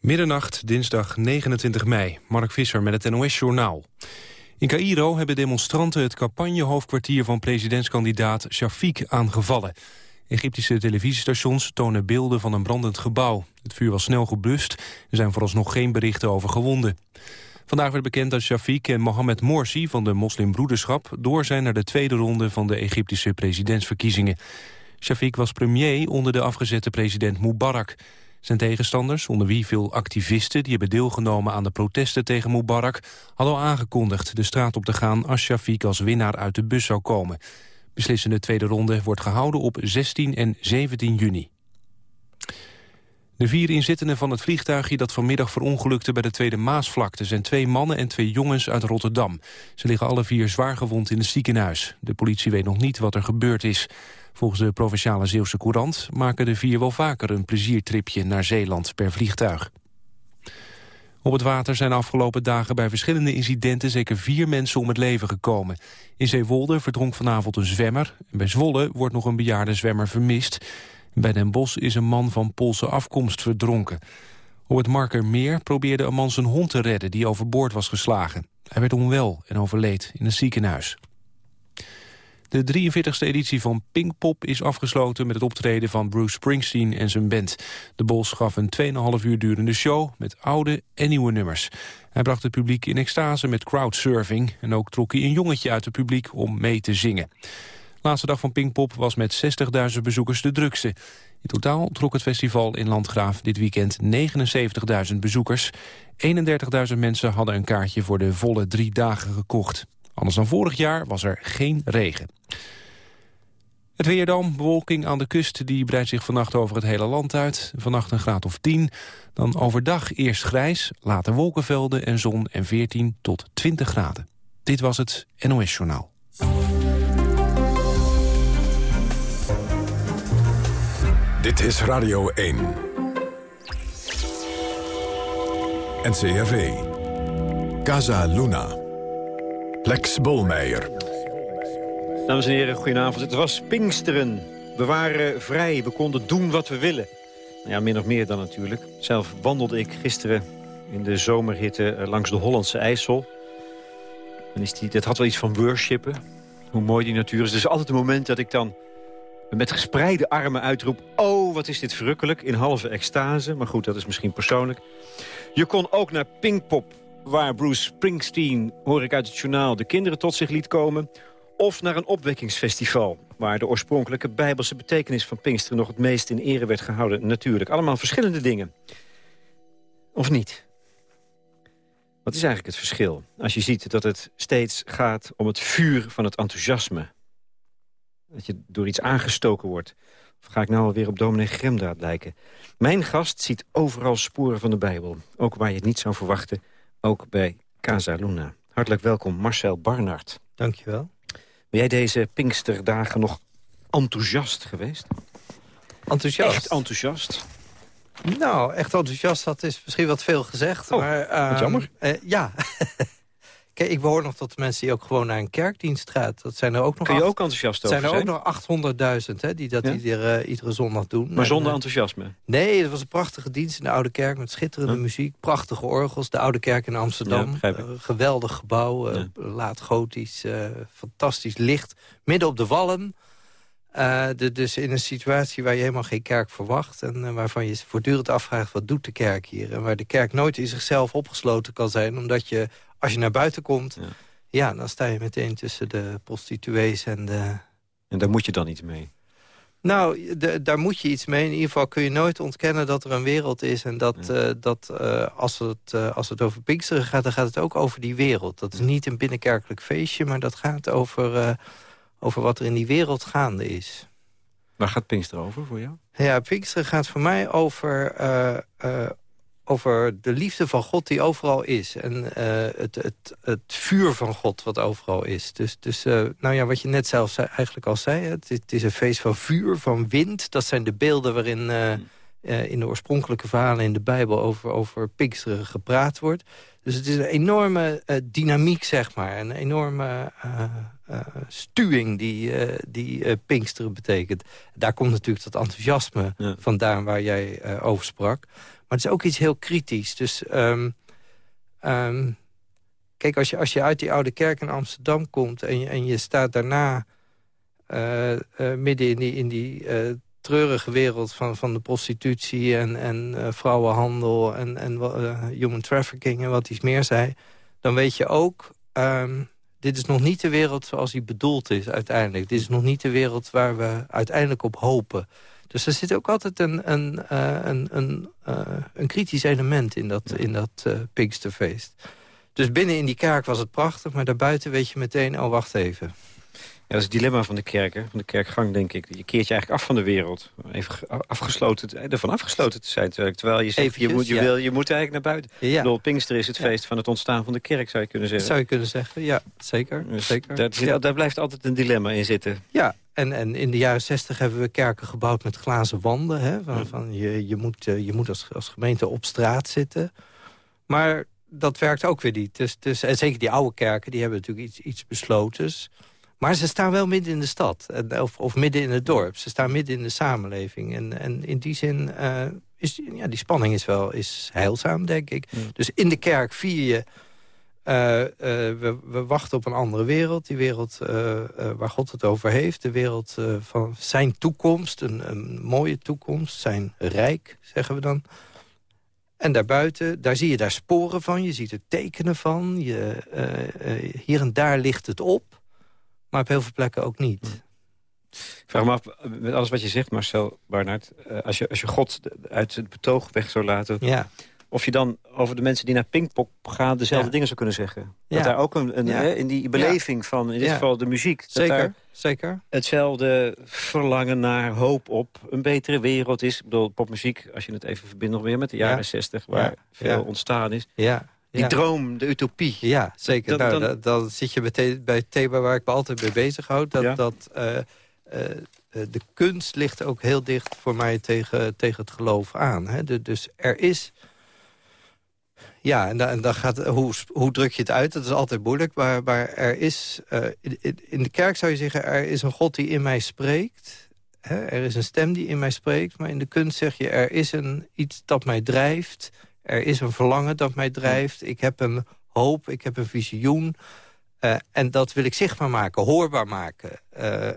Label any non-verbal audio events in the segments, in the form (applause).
Middernacht, dinsdag 29 mei. Mark Visser met het NOS-journaal. In Cairo hebben demonstranten het campagnehoofdkwartier van presidentskandidaat Shafiq aangevallen. Egyptische televisiestations tonen beelden van een brandend gebouw. Het vuur was snel geblust. Er zijn vooralsnog geen berichten over gewonden. Vandaag werd bekend dat Shafiq en Mohamed Morsi van de moslimbroederschap... door zijn naar de tweede ronde van de Egyptische presidentsverkiezingen. Shafiq was premier onder de afgezette president Mubarak. Zijn tegenstanders, onder wie veel activisten... die hebben deelgenomen aan de protesten tegen Mubarak... hadden al aangekondigd de straat op te gaan... als Shafiq als winnaar uit de bus zou komen. Beslissende tweede ronde wordt gehouden op 16 en 17 juni. De vier inzittenden van het vliegtuigje dat vanmiddag verongelukte bij de Tweede Maasvlakte zijn twee mannen en twee jongens uit Rotterdam. Ze liggen alle vier zwaar gewond in het ziekenhuis. De politie weet nog niet wat er gebeurd is. Volgens de Provinciale Zeeuwse Courant maken de vier wel vaker een pleziertripje naar Zeeland per vliegtuig. Op het water zijn afgelopen dagen bij verschillende incidenten zeker vier mensen om het leven gekomen. In Zeewolde verdronk vanavond een zwemmer. Bij Zwolle wordt nog een bejaarde zwemmer vermist. Bij Den Bosch is een man van Poolse afkomst verdronken. Op het Markermeer probeerde een man zijn hond te redden die overboord was geslagen. Hij werd onwel en overleed in een ziekenhuis. De 43e editie van Pinkpop is afgesloten met het optreden van Bruce Springsteen en zijn band. De Bos gaf een 2,5 uur durende show met oude en nieuwe nummers. Hij bracht het publiek in extase met crowdsurfing en ook trok hij een jongetje uit het publiek om mee te zingen. Laatste dag van Pinkpop was met 60.000 bezoekers de drukste. In totaal trok het festival in Landgraaf dit weekend 79.000 bezoekers. 31.000 mensen hadden een kaartje voor de volle drie dagen gekocht. Anders dan vorig jaar was er geen regen. Het weer dan, bewolking aan de kust, die breidt zich vannacht over het hele land uit. Vannacht een graad of 10. Dan overdag eerst grijs, later wolkenvelden en zon en 14 tot 20 graden. Dit was het NOS Journaal. Dit is Radio 1. NCRV. Casa Luna. Lex Bolmeijer. Dames en heren, goedenavond. Het was Pinksteren. We waren vrij, we konden doen wat we willen. Nou ja, min of meer dan natuurlijk. Zelf wandelde ik gisteren in de zomerhitte eh, langs de Hollandse IJssel. En is die, dat had wel iets van worshipen. Hoe mooi die natuur is. Dus altijd een moment dat ik dan met gespreide armen uitroep... oh, wat is dit verrukkelijk, in halve extase. Maar goed, dat is misschien persoonlijk. Je kon ook naar Pinkpop waar Bruce Springsteen, hoor ik uit het journaal, de kinderen tot zich liet komen. Of naar een opwekkingsfestival, waar de oorspronkelijke bijbelse betekenis van Pinksteren nog het meest in ere werd gehouden. Natuurlijk, allemaal verschillende dingen. Of niet? Wat is eigenlijk het verschil? Als je ziet dat het steeds gaat om het vuur van het enthousiasme. Dat je door iets aangestoken wordt. Of ga ik nou alweer op dominee Gremdaad lijken? Mijn gast ziet overal sporen van de Bijbel. Ook waar je het niet zou verwachten ook bij Casa Luna. Hartelijk welkom, Marcel Barnard. Dankjewel. Ben jij deze Pinksterdagen nog enthousiast geweest? Enthousiast? Echt enthousiast? Nou, echt enthousiast, dat is misschien wat veel gezegd. Oh, maar, uh, wat jammer. Uh, ja. (laughs) Ik behoor nog tot de mensen die ook gewoon naar een kerkdienst gaan. Dat zijn er ook nog Kun je ook enthousiast over zijn? er ook nog 800.000 die dat iedere, iedere zondag doen. Maar zonder enthousiasme? Nee, het was een prachtige dienst in de Oude Kerk... met schitterende muziek, prachtige orgels. De Oude Kerk in Amsterdam. Ja, uh, geweldig gebouw, uh, laat gotisch, uh, fantastisch licht. Midden op de wallen. De, dus in een situatie waar je helemaal geen kerk verwacht... en waarvan je voortdurend afvraagt, wat doet de kerk hier? En waar de kerk nooit in zichzelf opgesloten kan zijn... omdat je als je naar buiten komt, ja. ja. dan sta je meteen tussen de prostituees en de... En daar moet je dan iets mee? Nou, de, daar moet je iets mee. In ieder geval kun je nooit ontkennen dat er een wereld is. En dat, ja. uh, dat uh, als, het, uh, als het over Pinksteren gaat, dan gaat het ook over die wereld. Dat is niet een binnenkerkelijk feestje, maar dat gaat over, over wat er in die wereld gaande is. Waar gaat Pinksteren over voor jou? Ja, Pinksteren gaat voor mij over over de liefde van God die overal is. En uh, het, het, het vuur van God wat overal is. Dus, dus uh, nou ja, wat je net zelf zei, eigenlijk al zei... Het, het, is een feest van vuur, van wind. Dat zijn de beelden waarin uh, in de oorspronkelijke verhalen in de Bijbel over, over Pinksteren gepraat wordt. Dus het is een enorme dynamiek, zeg maar. Een enorme stuwing die, die Pinksteren betekent. Daar komt natuurlijk dat enthousiasme vandaan waar jij over sprak. Maar het is ook iets heel kritisch. Dus um, kijk, als je, als je uit die oude kerk in Amsterdam komt... en en je staat daarna uh, uh, midden in die, in die uh, treurige wereld van, van de prostitutie... en, en vrouwenhandel en, en human trafficking en wat iets meer zei... dan weet je ook... Um, dit is nog niet de wereld zoals die bedoeld is uiteindelijk. Dit is nog niet de wereld waar we uiteindelijk op hopen. Dus er zit ook altijd een, een, uh, een, een, uh, een kritisch element in dat, in dat uh, Pinksterfeest. Dus binnen in die kerk was het prachtig, maar daarbuiten weet je meteen... oh, wacht even. Ja, dat is het dilemma van de kerk, van de kerkgang, denk ik. Je keert je eigenlijk af van de wereld. Even afgesloten, ervan afgesloten te zijn. Terwijl je zegt, je, moet, je, wil, je moet eigenlijk naar buiten. Ja. Bedoel, Pinkster is het feest van het ontstaan van de kerk, zou je kunnen zeggen. Zou je kunnen zeggen, ja, zeker. Dus zeker. Daar, daar blijft altijd een dilemma in zitten. Ja, en, en in de jaren zestig hebben we kerken gebouwd met glazen wanden. Hè, van, van je, je moet, eh, je moet als, als gemeente op straat zitten. Maar dat werkt ook weer niet. Dus, dus, en zeker die oude kerken, die hebben natuurlijk iets, iets besloten. Maar ze staan wel midden in de stad. Of, of midden in het dorp. Ze staan midden in de samenleving. En, en in die zin uh, is ja, die spanning is wel is heilzaam, denk ik. Dus in de kerk vier je... Uh, uh, we, we, wachten op een andere wereld. Die wereld waar God het over heeft. De wereld van zijn toekomst. Een, een mooie toekomst. Zijn rijk, zeggen we dan. En daarbuiten, daar zie je daar sporen van. Je ziet er tekenen van. Je, hier en daar ligt het op. Maar op heel veel plekken ook niet. Ik vraag me af, met alles wat je zegt, Marcel Barnard... Eh, als je, als je God uit het betoog weg zou laten... Ja. Of je dan over de mensen die naar Pinkpop gaan... dezelfde dingen zou kunnen zeggen. Dat daar ook een, een in die beleving van, in dit geval de muziek... Zeker, zeker. hetzelfde verlangen naar hoop op een betere wereld is. Ik bedoel, popmuziek, als je het even verbindt nog weer met de jaren zestig... waar veel ontstaan is... Ja. Die droom, de utopie. Ja, zeker. nou, dan... Dan, zit je bij, bij het thema waar ik me altijd mee bezighoud. Dat, dat uh, uh, de kunst ligt ook heel dicht voor mij tegen, tegen het geloof aan. Hè? De, dus er is... Ja, en dan, gaat, hoe, hoe druk je het uit? Dat is altijd moeilijk. Maar, maar er is... Uh, in, de kerk zou je zeggen, er is een God die in mij spreekt. Hè? Er is een stem die in mij spreekt. Maar in de kunst zeg je, er is een, iets dat mij drijft er is een verlangen dat mij drijft. Ik heb een hoop, ik heb een visioen. Uh, en dat wil ik zichtbaar maken, hoorbaar maken. Uh,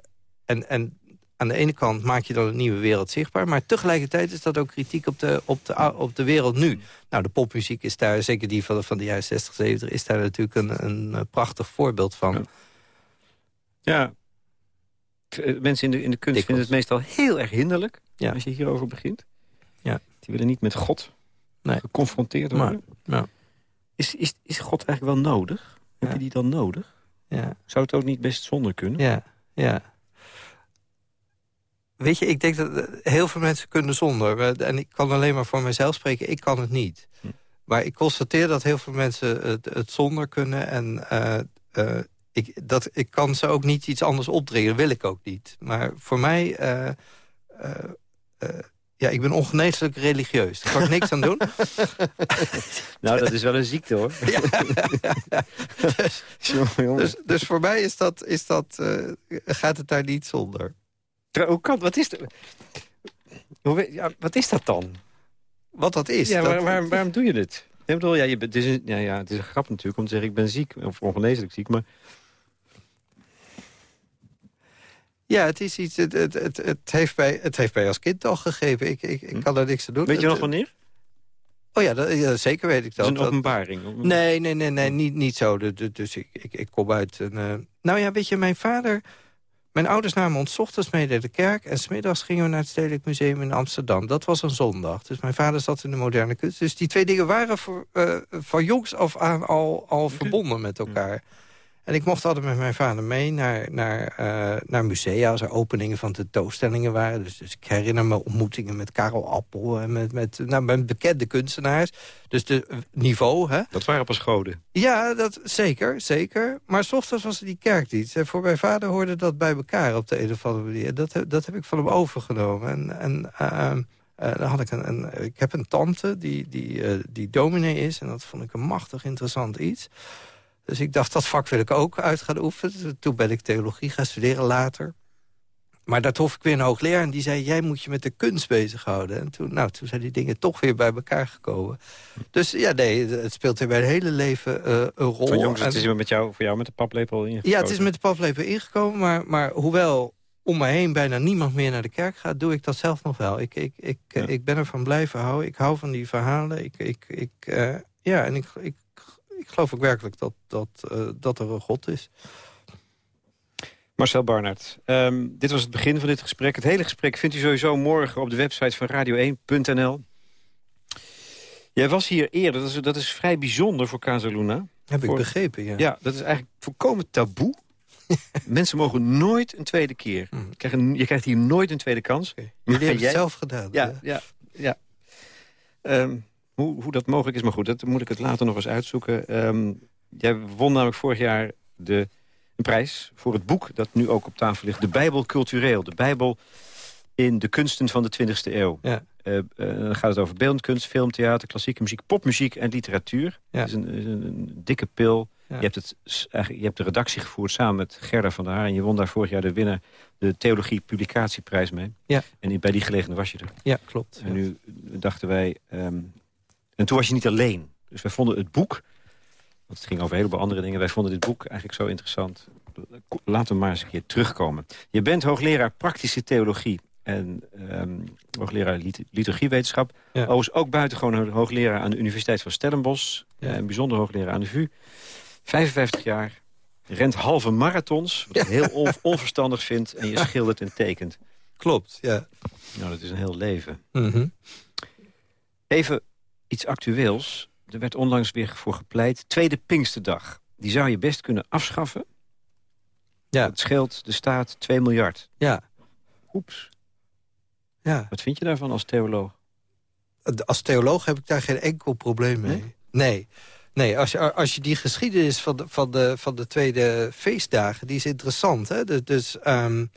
en, en aan de ene kant maak je dan een nieuwe wereld zichtbaar... maar tegelijkertijd is dat ook kritiek op de, op de, op de wereld nu. Nou, de popmuziek is daar, zeker die van, van de jaren 60, 70... is daar natuurlijk een, een prachtig voorbeeld van. Ja, ja. mensen in de, in de kunst vinden het meestal heel erg hinderlijk... Ja. als je hierover begint. Ja. Die willen niet met God nee. geconfronteerd worden. Maar, is, is, is God eigenlijk wel nodig? Heb je die dan nodig? Ja. Zou het ook niet best zonder kunnen? Ja, ja. Weet je, ik denk dat eh, heel veel mensen kunnen zonder. En ik kan alleen maar voor mezelf spreken, ik kan het niet. Hm. Maar ik constateer dat heel veel mensen het, het zonder kunnen. En uh, ik, dat, ik kan ze ook niet iets anders opdringen, dat wil ik ook niet. Maar voor mij ja, ik ben ongeneeslijk religieus. Daar kan ik niks aan doen. (laughs) nou, dat is wel een ziekte, hoor. Ja, (laughs) dus, dus, dus, voor mij is dat, is dat, gaat het daar niet zonder. Hoe kan, wat is, de, hoe, ja, wat is dat dan? Wat dat is? Ja, dat, waar, waarom doe je dit? Ik bedoel, ja, je, het, is een, ja, ja, het is een grap natuurlijk om te zeggen ik ben ziek. Of ongeneeslijk ziek, maar... Ja, het is iets. Het, het, het, het, heeft, mij, het heeft mij als kind al gegeven. Ik, ik, ik hm. kan er niks aan doen. Weet je nog wanneer? Oh ja, dat, zeker weet ik dat. Is een openbaring? Nee, nee, nee, nee niet, niet zo. Dus ik, ik, ik kom uit een... Uh... Nou ja, weet je, mijn vader... Mijn ouders namen ons ochtends mee naar de kerk... en smiddags gingen we naar het Stedelijk Museum in Amsterdam. Dat was een zondag. Dus mijn vader zat in de moderne kunst. Dus die twee dingen waren voor, uh, van jongs af aan al, al (laughs) verbonden met elkaar. En ik mocht altijd met mijn vader mee naar, naar, uh, naar musea... als er openingen van tentoonstellingen waren. Dus, dus ik herinner me ontmoetingen met Karel Appel... en met, met, nou, met bekende kunstenaars. Dus de uh, niveau, hè. Dat waren pas goden. Ja, dat, zeker, zeker. Maar s ochtends was er die kerkdienst. En voor mijn vader hoorde dat bij elkaar op de een of andere manier. Dat, dat heb ik van hem overgenomen. En, en uh, dan had ik, een, een, ik heb een tante die, die, die dominee is. En dat vond ik een machtig interessant iets. Dus ik dacht, dat vak wil ik ook uit gaan oefenen. Toen ben ik theologie gaan studeren later. Maar daar trof ik weer een hoogleraar en die zei... jij moet je met de kunst bezighouden. En toen, nou, toen zijn die dingen toch weer bij elkaar gekomen. Dus ja, nee, het speelt in mijn hele leven uh, een rol. Van jongens, het is met jou, voor jou met de paplepel ingekomen? Ja, het is met de paplepel ingekomen. Maar, maar hoewel om me heen bijna niemand meer naar de kerk gaat... doe ik dat zelf nog wel. Ik, ik, ik, ik ben ervan blijven houden. Ik hou van die verhalen. Ik, ik, ik, uh, ja, en ik, ik, ik geloof ook werkelijk dat, dat, uh, dat er een God is. Marcel Barnard, um, dit was het begin van dit gesprek. Het hele gesprek vindt u sowieso morgen op de website van radio1.nl. Jij was hier eerder, dat is, dat is vrij bijzonder voor Casaluna. Heb ik begrepen, ja. Ja, dat is eigenlijk volkomen taboe. (laughs) Mensen mogen nooit een tweede keer. Mm. Je, krijgt, hier nooit een tweede kans. Okay. Jullie hebben het zelf gedaan. Ja, ja, ja. Um, hoe, hoe dat mogelijk is, maar goed, dat moet ik het later nog eens uitzoeken. Um, jij won namelijk vorig jaar de een prijs voor het boek dat nu ook op tafel ligt. De Bijbel cultureel. De Bijbel in de kunsten van de 20e eeuw. Ja. Uh, dan gaat het over beeldkunst, filmtheater, klassieke muziek, popmuziek en literatuur. Ja. Dat is een, een, dikke pil. Je, hebt het, je hebt de redactie gevoerd samen met Gerda van der Haar... en je won daar vorig jaar de winnaar de Theologie Publicatieprijs mee. Ja. En bij die gelegenheid was je er. Ja, klopt. En nu dachten wij... Um, en toen was je niet alleen. Dus wij vonden het boek het ging over een heleboel andere dingen. Wij vonden dit boek eigenlijk zo interessant. Laten we maar eens een keer terugkomen. Je bent hoogleraar praktische theologie en um, hoogleraar liturgiewetenschap. Ja. Overigens ook buitengewoon hoogleraar aan de Universiteit van Stellenbosch. Ja. En bijzonder hoogleraar aan de VU. 55 jaar, rent halve marathons, wat ik heel onverstandig vind. En je schildert en tekent. Klopt, ja. Nou, dat is een heel leven. Mm Even iets actueels. Er werd onlangs weer voor gepleit. Tweede Pinksterdag. Die zou je best kunnen afschaffen. Ja. Het scheelt de staat 2 miljard. Ja. Oeps. Ja. Wat vind je daarvan als theoloog? Als theoloog heb ik daar geen enkel probleem mee. Nee. nee. als, je, als je die geschiedenis van de, van, de, van de tweede feestdagen... die is interessant. Hè? Dus, dus um,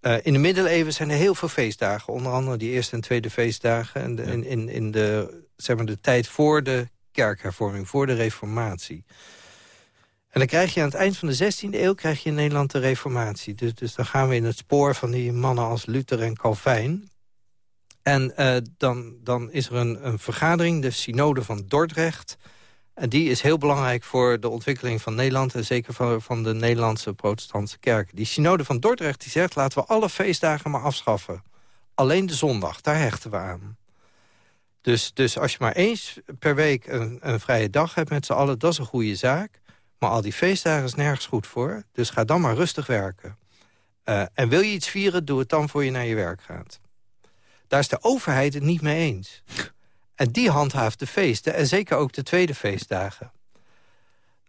uh, in de middeleeuwen zijn er heel veel feestdagen. Onder andere die eerste en tweede feestdagen. En de, in, in, in de, zeg maar, de tijd voor de kerkhervorming, voor de reformatie. En dan krijg je aan het eind van de 16e eeuw krijg je in Nederland de reformatie. Dus, dus dan gaan we in het spoor van die mannen als Luther en Calvijn. En uh, dan, dan is er een, een vergadering, de synode van Dordrecht... En die is heel belangrijk voor de ontwikkeling van Nederland... en zeker van, van de Nederlandse protestantse kerk. Die synode van Dordrecht die zegt... laten we alle feestdagen maar afschaffen. Alleen de zondag, daar hechten we aan. Dus, dus als je maar eens per week een, een vrije dag hebt met z'n allen... dat is een goede zaak. Maar al die feestdagen is nergens goed voor. Dus ga dan maar rustig werken. Uh, en wil je iets vieren, doe het dan voor je naar je werk gaat. Daar is de overheid het niet mee eens. En die handhaaft de feesten. En zeker ook de tweede feestdagen.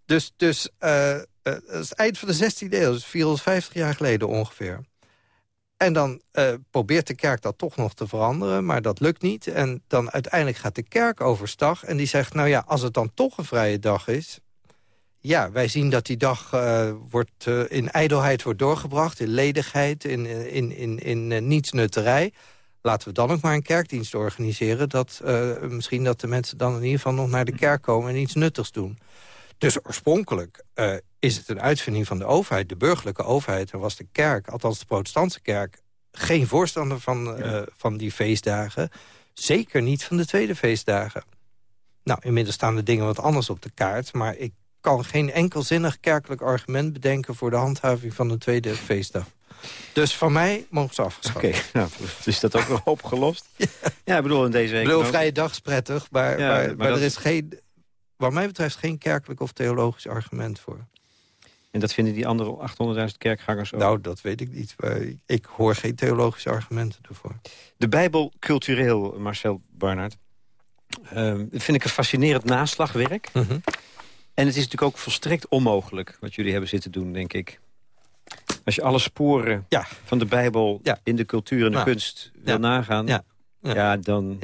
Dus, dus uh, het eind van de 16e eeuw, dus 450 jaar geleden ongeveer. En dan uh, probeert de kerk dat toch nog te veranderen, maar dat lukt niet. En dan uiteindelijk gaat de kerk overstag en die zegt... nou ja, als het dan toch een vrije dag is... ja, wij zien dat die dag uh, wordt, uh, in ijdelheid wordt doorgebracht... in ledigheid, in, in, in, in nietsnutterij. Laten we dan ook maar een kerkdienst organiseren... dat misschien dat de mensen dan in ieder geval nog naar de kerk komen... en iets nuttigs doen. Dus oorspronkelijk is het een uitvinding van de overheid, de burgerlijke overheid. En was de kerk, althans de protestantse kerk... geen voorstander van, uh, van die feestdagen. Zeker niet van de tweede feestdagen. Nou, inmiddels staan de dingen wat anders op de kaart... maar ik kan geen enkelzinnig kerkelijk argument bedenken... voor de handhaving van de tweede feestdag. Dus van mij mogen ze afgeschaft. Oké, (laughs) nou, is dat ook wel opgelost? (laughs) ja. ja, ik bedoel, in deze week... Ik bedoel, vrije dag is prettig, maar, ja, maar, maar, maar er is geen wat mij betreft geen kerkelijk of theologisch argument voor. En dat vinden die andere 800.000 kerkgangers ook? Nou, dat weet ik niet. Ik hoor geen theologische argumenten ervoor. De Bijbel cultureel, Marcel Barnard. Uh, vind ik een fascinerend naslagwerk. Mhm. En het is natuurlijk ook volstrekt onmogelijk... wat jullie hebben zitten doen, denk ik. Als je alle sporen ja. van de Bijbel in de cultuur en de kunst wil nagaan... Ja. dan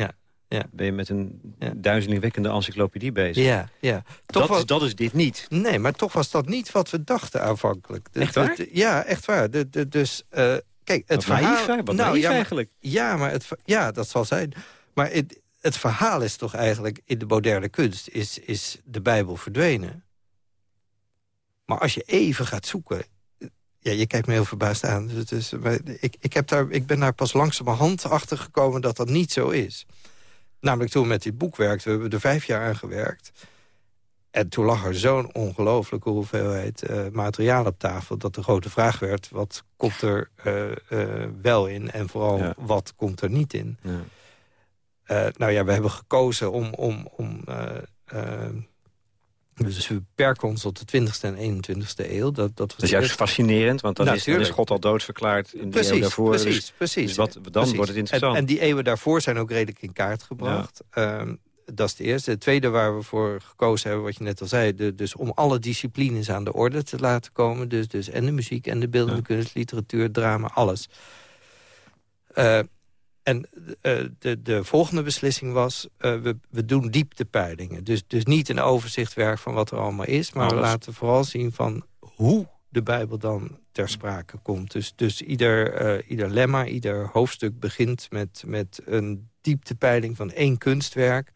ja. ben je met een ja. duizelingwekkende encyclopedie bezig. Ja, ja. Toch dat, is, dat is dit niet. Nee, maar toch was dat niet wat we dachten aanvankelijk. echt waar? ja, echt waar. De, dus uh, kijk, het verhaal... Naïef, wat nou, ja, eigenlijk. Ja, maar het, ja, dat zal zijn. Maar het, het verhaal is toch eigenlijk in de moderne kunst... is, is de Bijbel verdwenen. Maar als je even gaat zoeken... Ja, je kijkt me heel verbaasd aan. Dus ik, ik, heb daar, ik ben daar pas langzamerhand achter gekomen dat dat niet zo is. Namelijk toen we met dit boek werkten, we hebben er vijf jaar aan gewerkt. En toen lag er zo'n ongelofelijke hoeveelheid uh, materiaal op tafel... dat de grote vraag werd, wat komt er uh, uh, wel in... en vooral, wat komt er niet in? Ja. nou ja, we hebben gekozen om... om, om dus we beperken ons tot de 20e en 21e eeuw. Dat, dat, dat is juist fascinerend, want dan, is, dan is, God al doodverklaard in de eeuw daarvoor. Precies, dus, precies. Dus wat, dan wordt het interessant. En, en, die eeuwen daarvoor zijn ook redelijk in kaart gebracht. Ja. Um, dat is de eerste. Het tweede waar we voor gekozen hebben, wat je net al zei... De, dus om alle disciplines aan de orde te laten komen. Dus, dus en de muziek en de beeldende kunst, literatuur, drama, alles. Uh, en uh, de, de volgende beslissing was, uh, we, we doen dieptepeilingen. Dus, dus niet een overzichtwerk van wat er allemaal is... maar we laten vooral zien van hoe de Bijbel dan ter sprake komt. Dus, dus ieder, uh, ieder lemma, ieder hoofdstuk begint met, met een dieptepeiling van één kunstwerk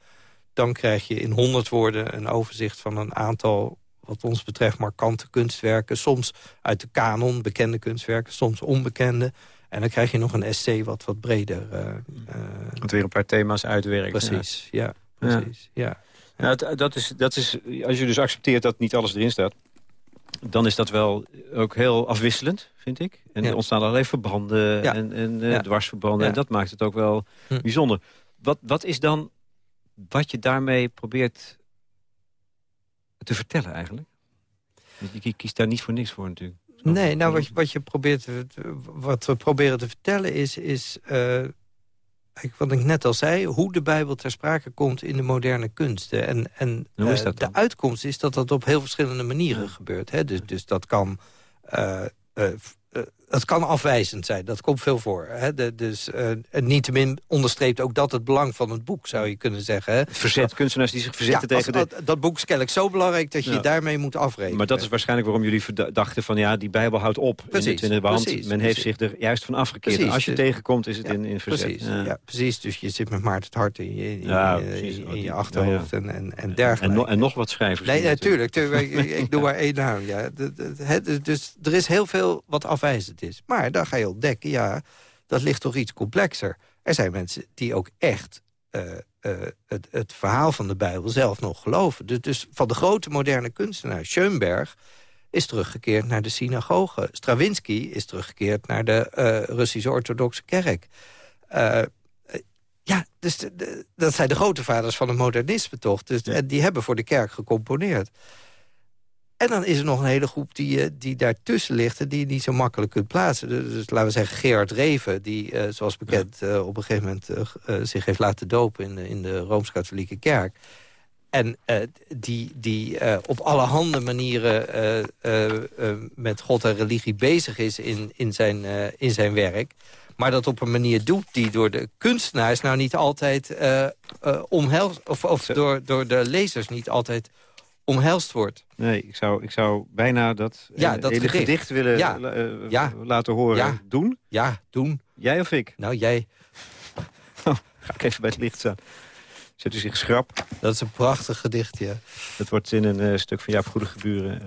dan krijg je in honderd woorden een overzicht van een aantal wat ons betreft markante kunstwerken. Soms uit de kanon, bekende kunstwerken, soms onbekende. En dan krijg je nog een essay wat wat breder... Wat weer een paar thema's uitwerkt. Precies, ja. precies, ja. Nou, dat, dat, is, dat is, als je dus accepteert dat niet alles erin staat... dan is dat wel ook heel afwisselend, vind ik. En er ontstaan allerlei verbanden en, en uh, dwarsverbanden. En dat maakt het ook wel hm. bijzonder. Wat, wat is dan wat je daarmee probeert te vertellen eigenlijk. Je kiest daar niet voor niks voor natuurlijk. Nee, nou wat je, wat je probeert, wat we proberen te vertellen is, is uh, wat ik net al zei, hoe de Bijbel ter sprake komt in de moderne kunsten. En, en uh, de uitkomst is dat dat op heel verschillende manieren gebeurt. Hè? Dus, dus dat kan uh, het kan afwijzend zijn, dat komt veel voor. Hè? De, dus uh, niettemin onderstreept ook dat het belang van het boek, zou je kunnen zeggen. Hè? Verzet, kunstenaars die zich verzetten tegen de... Dat, boek is kennelijk zo belangrijk dat je daarmee moet afrekenen. Maar dat is waarschijnlijk waarom jullie dachten van... ja, die Bijbel houdt op precies, in de precies, men heeft zich er juist van afgekeerd. en als je tegenkomt, is het in, in verzet. Precies, ja. precies, dus je zit met Maarten het hart in je, in, in, je achterhoofd en, en, en dergelijke. En, en, nog wat schrijvers. Nee, natuurlijk. ik, ik doe maar één naam. Ja. Dus, dus er is heel veel wat afwijzend is. Maar daar ga je ontdekken, ja, dat ligt toch iets complexer. Er zijn mensen die ook echt uh, uh, het, het, verhaal van de Bijbel zelf nog geloven. Dus, dus van de grote moderne kunstenaar Schoenberg is teruggekeerd naar de synagoge. Stravinsky is teruggekeerd naar de uh, Russische orthodoxe kerk. ja, dus de, dat zijn de grote vaders van het modernisme toch. Dus, En die hebben voor de kerk gecomponeerd. En dan is er nog een hele groep die, eh, die daartussen ligt... en die je niet zo makkelijk kunt plaatsen. Dus, dus laten we zeggen Gerard Reven... die, uh, zoals bekend, uh, op een gegeven moment uh, zich heeft laten dopen... in de, in de Rooms-Katholieke Kerk. En die, die op allerhande manieren met God en religie bezig is in, in, zijn, in zijn werk... maar dat op een manier doet die door de kunstenaars... nou niet altijd omhelst... of, of door, door de lezers niet altijd omhelst wordt. Nee, ik zou, ik zou bijna dat, ja, dat hele gedicht, willen ja. Uh, ja. laten horen. Ja. Doen? Ja, doen. Jij of ik? Nou, jij. (laughs) Oh, ga ik even bij het licht staan. Zet u zich schrap. Dat is een prachtig gedicht, ja. Dat wordt in een uh, stuk van Jaap Goede Geburen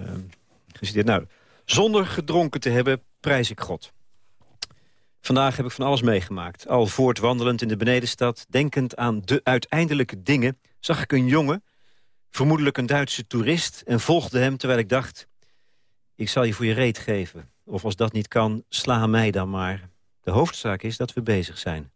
uh, Nou, zonder gedronken te hebben, prijs ik God. Vandaag heb ik van alles meegemaakt. Al voortwandelend in de benedenstad, denkend aan de uiteindelijke dingen... zag ik een jongen vermoedelijk een Duitse toerist... en volgde hem terwijl ik dacht... ik zal je voor je reet geven. Of als dat niet kan, sla mij dan maar. De hoofdzaak is dat we bezig zijn.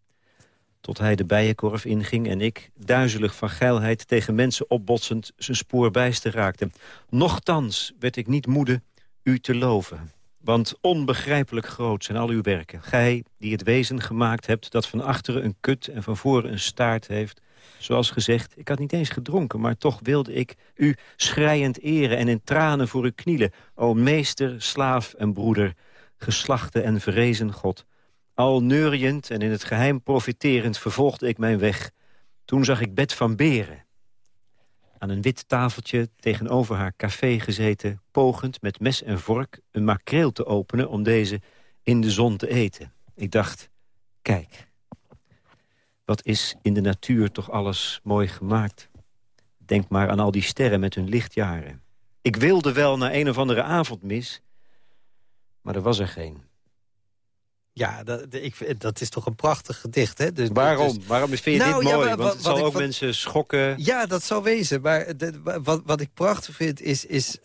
Tot hij de bijenkorf inging en ik, duizelig van geilheid... tegen mensen opbotsend zijn spoor bijster raakte. Nochtans werd ik niet moede u te loven. Want onbegrijpelijk groot zijn al uw werken. Gij, die het wezen gemaakt hebt dat van achteren een kut... en van voren een staart heeft... Zoals gezegd, ik had niet eens gedronken, maar toch wilde ik u schreiend eren en in tranen voor u knielen. O meester, slaaf en broeder, geslachte en verrezen God. Al neuriënd en in het geheim profiterend vervolgde ik mijn weg. Toen zag ik bed van Beren. Aan een wit tafeltje tegenover haar café gezeten... pogend met mes en vork een makreel te openen... om deze in de zon te eten. Ik dacht, kijk, wat is in de natuur toch alles mooi gemaakt. Denk maar aan al die sterren met hun lichtjaren. Ik wilde wel naar een of andere avondmis, maar er was er geen. Ja, dat, ik, dat is toch een prachtig gedicht, hè? Dus, Waarom? Dus, Waarom vind je nou, dit mooi? Want het zal ook mensen schokken. Ja, dat zal wezen. Maar wat, wat ik prachtig vind is... is uh,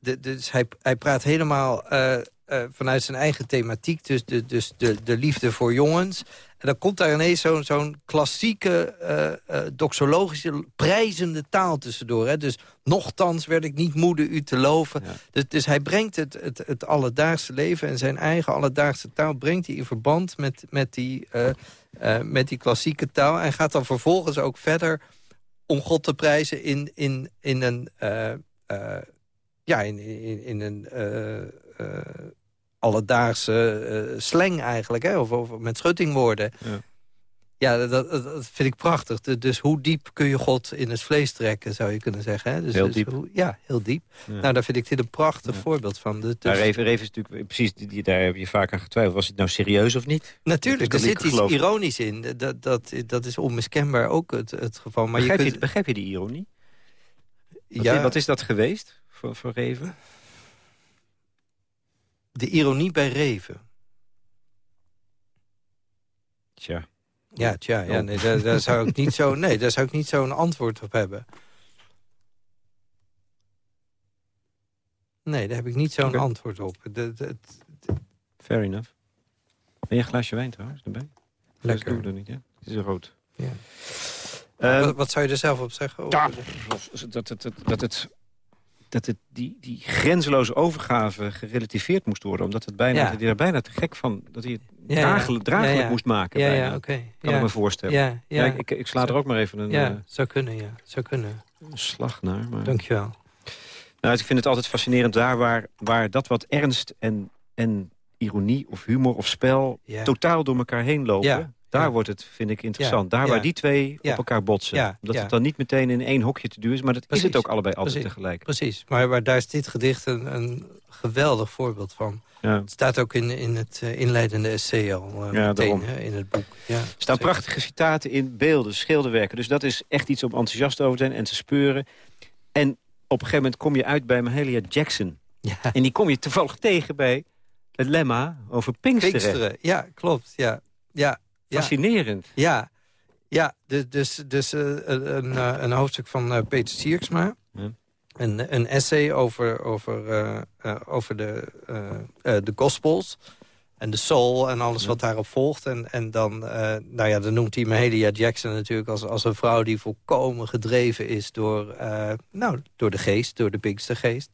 de, dus hij, hij praat helemaal uh, uh, vanuit zijn eigen thematiek. Dus de, dus de, de liefde voor jongens. En dan komt daar ineens zo'n zo'n klassieke, uh, uh, doxologische, prijzende taal tussendoor. Hè? Dus nochtans werd ik niet moede u te loven. Dus, dus, hij brengt het, het, het, alledaagse leven en zijn eigen alledaagse taal... brengt hij in verband met, met, die, uh, met die klassieke taal. En gaat dan vervolgens ook verder om God te prijzen in, in, in een... ja, in, in, in een alledaagse uh, slang eigenlijk, hè? Of, of met schuttingwoorden. Ja. Ja, dat, dat, vind ik prachtig. Dus hoe diep kun je God in het vlees trekken, zou je kunnen zeggen. Hè? Dus, heel dus diep. ja, heel diep. Nou, daar vind ik dit een prachtig voorbeeld van. Dus, dus... Reven, Reven is natuurlijk precies, die, daar heb je vaak aan getwijfeld. Was het nou serieus of niet? Natuurlijk, er zit iets ironisch in. Dat, dat, dat is onmiskenbaar ook het, het geval. Maar begrijp, je kunt... je, begrijp je die ironie? Wat, ja. wat is dat geweest voor, voor Reven? De ironie bij Reven. Tja. Ja, tja, ja, nee, daar, daar, zou ik niet zo, nee, daar zou ik niet zo'n antwoord op hebben. Nee, daar heb ik niet zo'n antwoord op. De, de, Fair enough. Ben je een glaasje wijn trouwens erbij? Lekker. Dat niet, ja? Het is rood. Ja. Um, wat, zou je er zelf op zeggen? Ja, dat, dat, dat, dat het dat het, die, die grenzeloze overgave gerelativeerd moest worden. Omdat het bijna, ja. hij er bijna te gek van... dat hij het draaglijk, draaglijk moest maken. Ja, ja. Kan ik me voorstellen. Ja, ja. ik, ik, sla er ook maar even een... Ja, uh, zou kunnen, ja. Zou kunnen. Een slag naar. Maar... Dankjewel. Nou, ik vind het altijd fascinerend daar waar, waar dat wat ernst en, en ironie of humor of spel... totaal door elkaar heen lopen. Daar wordt het, vind ik, interessant. Daar waar die twee op elkaar botsen. Dat het dan niet meteen in één hokje te duwen is... maar dat is het ook allebei altijd Precies. tegelijk. Precies, maar, maar daar is dit gedicht een, een geweldig voorbeeld van. Het staat ook in, in het uh, inleidende essay al uh, meteen hè, in het boek. Ja, er staan prachtige citaten in beelden, schilderwerken. Dus dat is echt iets om enthousiast over te zijn en te speuren. En op een gegeven moment kom je uit bij Mahalia Jackson. Ja. En die kom je toevallig tegen bij het lemma over Pinksteren. Pinksteren, ja, klopt. Ja, ja. Fascinerend. Ja, ja dus, dus, dus uh, een, uh, een hoofdstuk van Peter Sierksma. Ja. Een, een essay over, over, over de, de gospels en de soul en alles wat daarop volgt. En, en dan, nou ja, dan noemt hij Mahalia Jackson natuurlijk als, als een vrouw die volkomen gedreven is door, nou, door de geest, door de Pinkstergeest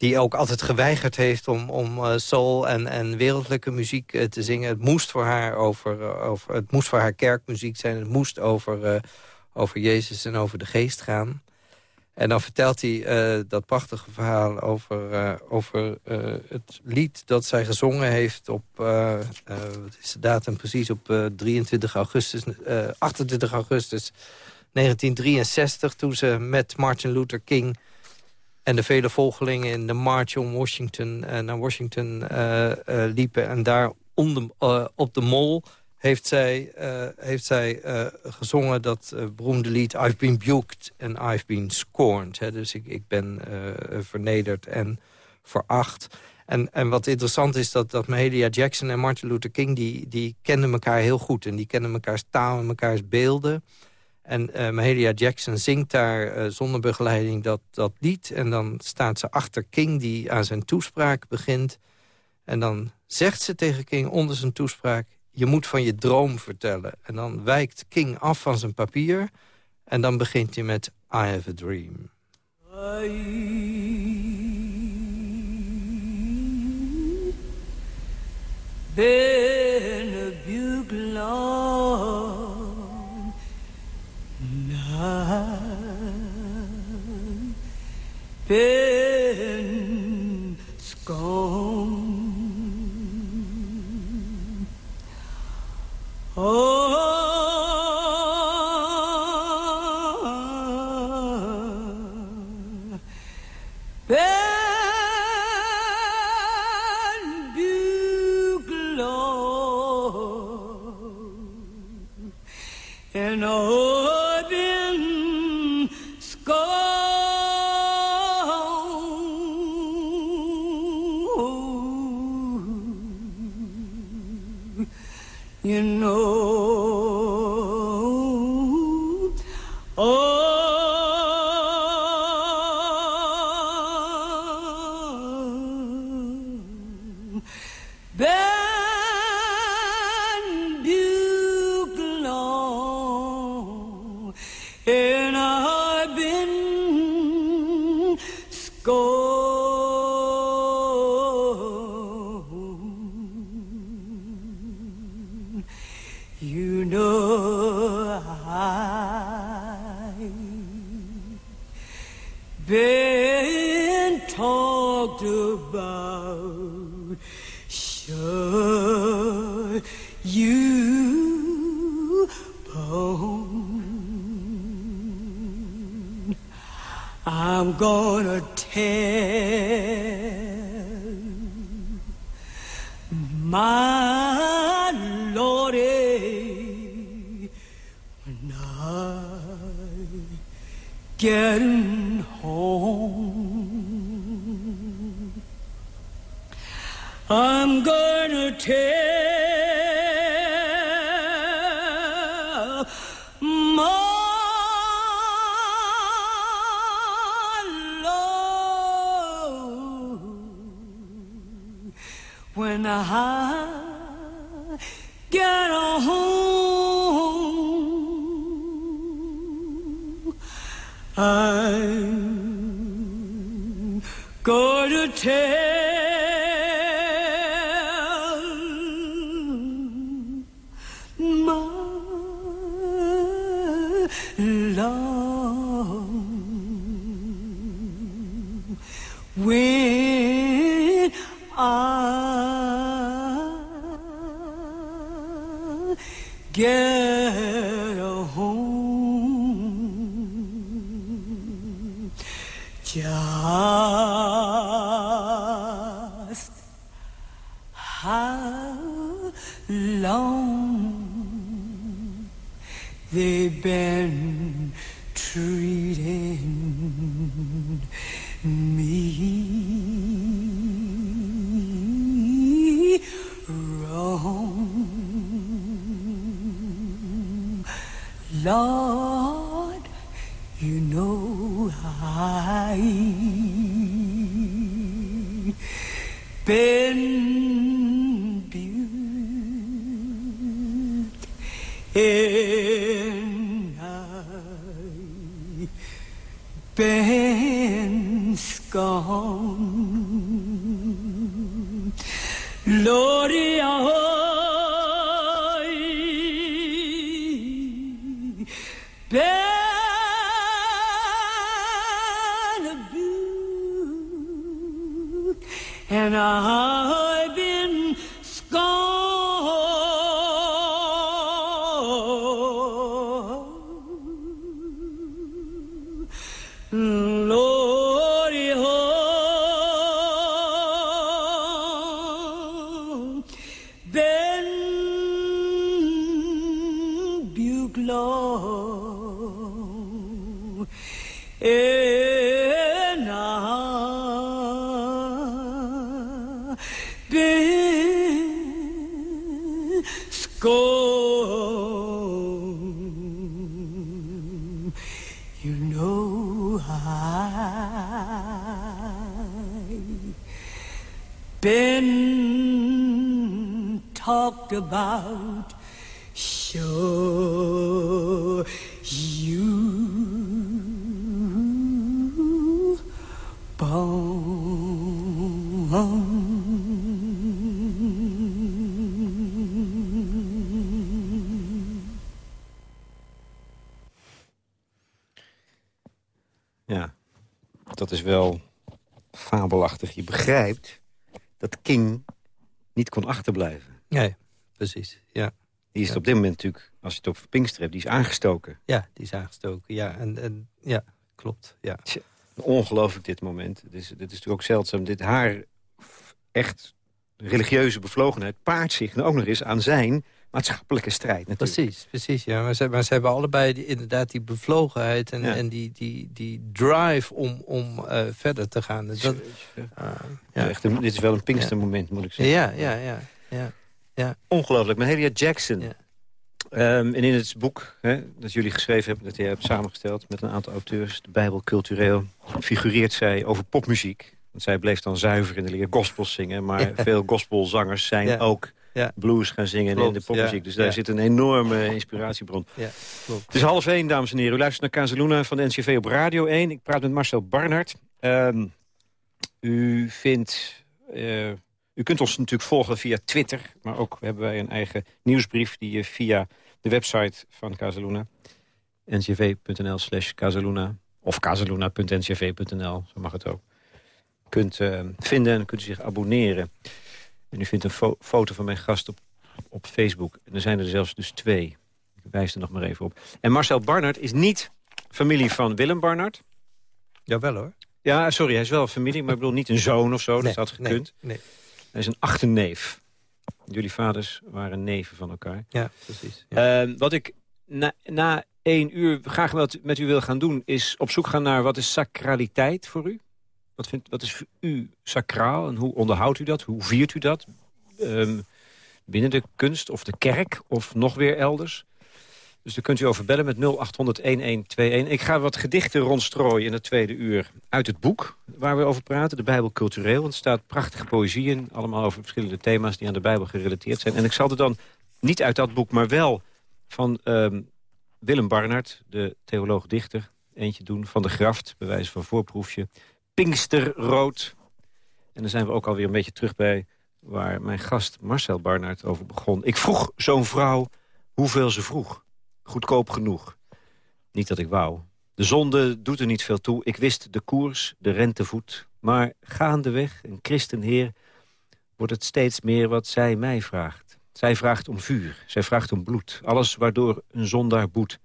die ook altijd geweigerd heeft om, om uh, soul en, en wereldlijke muziek uh, te zingen. Het moest voor haar over, uh, over het moest voor haar kerkmuziek zijn. Het moest over, over Jezus en over de geest gaan. En dan vertelt hij dat prachtige verhaal over, over het lied dat zij gezongen heeft op, wat is de datum precies, op 23 augustus, 28 augustus 1963, toen ze met Martin Luther King en de vele volgelingen in de March on Washington, uh, naar Washington uh, uh, liepen. En daar on op de mol heeft zij, heeft zij gezongen dat beroemde lied... I've been buked and I've been scorned. Hè? Dus ik, ik ben vernederd en veracht. En, en wat interessant is dat, dat Mahalia Jackson en Martin Luther King... Die, die kenden elkaar heel goed en die kenden elkaars taal en elkaars beelden... En uh, Mahalia Jackson zingt daar uh, zonder begeleiding dat, dat lied. En dan staat ze achter King die aan zijn toespraak begint. En dan zegt ze tegen King onder zijn toespraak... je moet van je droom vertellen. En dan wijkt King af van zijn papier. En dan begint hij met I have a dream. Been a been scorned. Oh. When I get home, I'm going to tell wel fabelachtig. Je begrijpt dat King niet kon achterblijven. Nee, precies, ja. Die is op dit moment natuurlijk, als je het op Pinkster hebt, die is aangestoken. Ja, die is aangestoken, ja. En, en ja, klopt, ja. Ongelooflijk dit moment. Dit is, dit is natuurlijk ook zeldzaam. Dit haar echt religieuze bevlogenheid paart zich ook nog eens aan zijn maatschappelijke strijd natuurlijk. Precies, precies. Ja. Maar, ze, maar ze hebben allebei die, inderdaad die bevlogenheid en, en die, die, die drive om, om uh, verder te gaan. Dat, uh, ja. Echt dit is wel een Pinkstermoment, moet ik zeggen. Ja, ja, ja. ja. Ja. Ongelooflijk. Mahalia Jackson. Ja. Um, en in het boek hè, dat jullie geschreven hebben, dat jij hebt samengesteld met een aantal auteurs, de Bijbel cultureel, figureert zij over popmuziek. Want zij bleef dan zuiver in de leer gospels zingen, maar veel gospelzangers zijn ook blues gaan zingen in de popmuziek. Dus daar zit een enorme inspiratiebron. Het is half één, dames en heren. U luistert naar Casaluna van de NCV op Radio 1. Ik praat met Marcel Barnard. Um, u vindt... Uh, u kunt ons natuurlijk volgen via Twitter. Maar ook hebben wij een eigen nieuwsbrief die je via de website van Casaluna... ncv.nl slash Casaluna of casaluna.ncv.nl, zo mag het ook. Kunt uh, vinden en kunt u zich abonneren. En u vindt een foto van mijn gast op, op Facebook. En er zijn er zelfs dus twee. Ik wijs er nog maar even op. En Marcel Barnard is niet familie van Willem Barnard. Jawel hoor. Ja, sorry, hij is wel familie, maar ik bedoel niet een zoon of zo. Nee, dat had gekund. Nee, nee. Hij is een achterneef. Jullie vaders waren neven van elkaar. Ja, precies. Ja. Ehm, wat ik na, na één uur graag wat met u wil gaan doen... is op zoek gaan naar wat is sacraliteit voor u? Wat, vindt, wat is voor u sacraal en hoe onderhoudt u dat? Hoe viert u dat? Um, binnen de kunst of de kerk of nog weer elders? Dus daar kunt u over bellen met 0800-1121. Ik ga wat gedichten rondstrooien in het tweede uur uit het boek waar we over praten. De Bijbel cultureel. Er staat prachtige poëzie in. Allemaal over verschillende thema's die aan de Bijbel gerelateerd zijn. En ik zal er dan niet uit dat boek, maar wel van um, Willem Barnard, de theoloog-dichter. Eentje doen van de Graft, bij wijze van voorproefje. Pinksterrood. En dan zijn we ook alweer een beetje terug bij waar mijn gast Marcel Barnard over begon. Ik vroeg zo'n vrouw hoeveel ze vroeg goedkoop genoeg. Niet dat ik wou. De zonde doet er niet veel toe. Ik wist de koers, de rentevoet. Maar gaandeweg, een christenheer, wordt het steeds meer wat zij mij vraagt. Zij vraagt om vuur, zij vraagt om bloed. Alles waardoor een zondaar boet.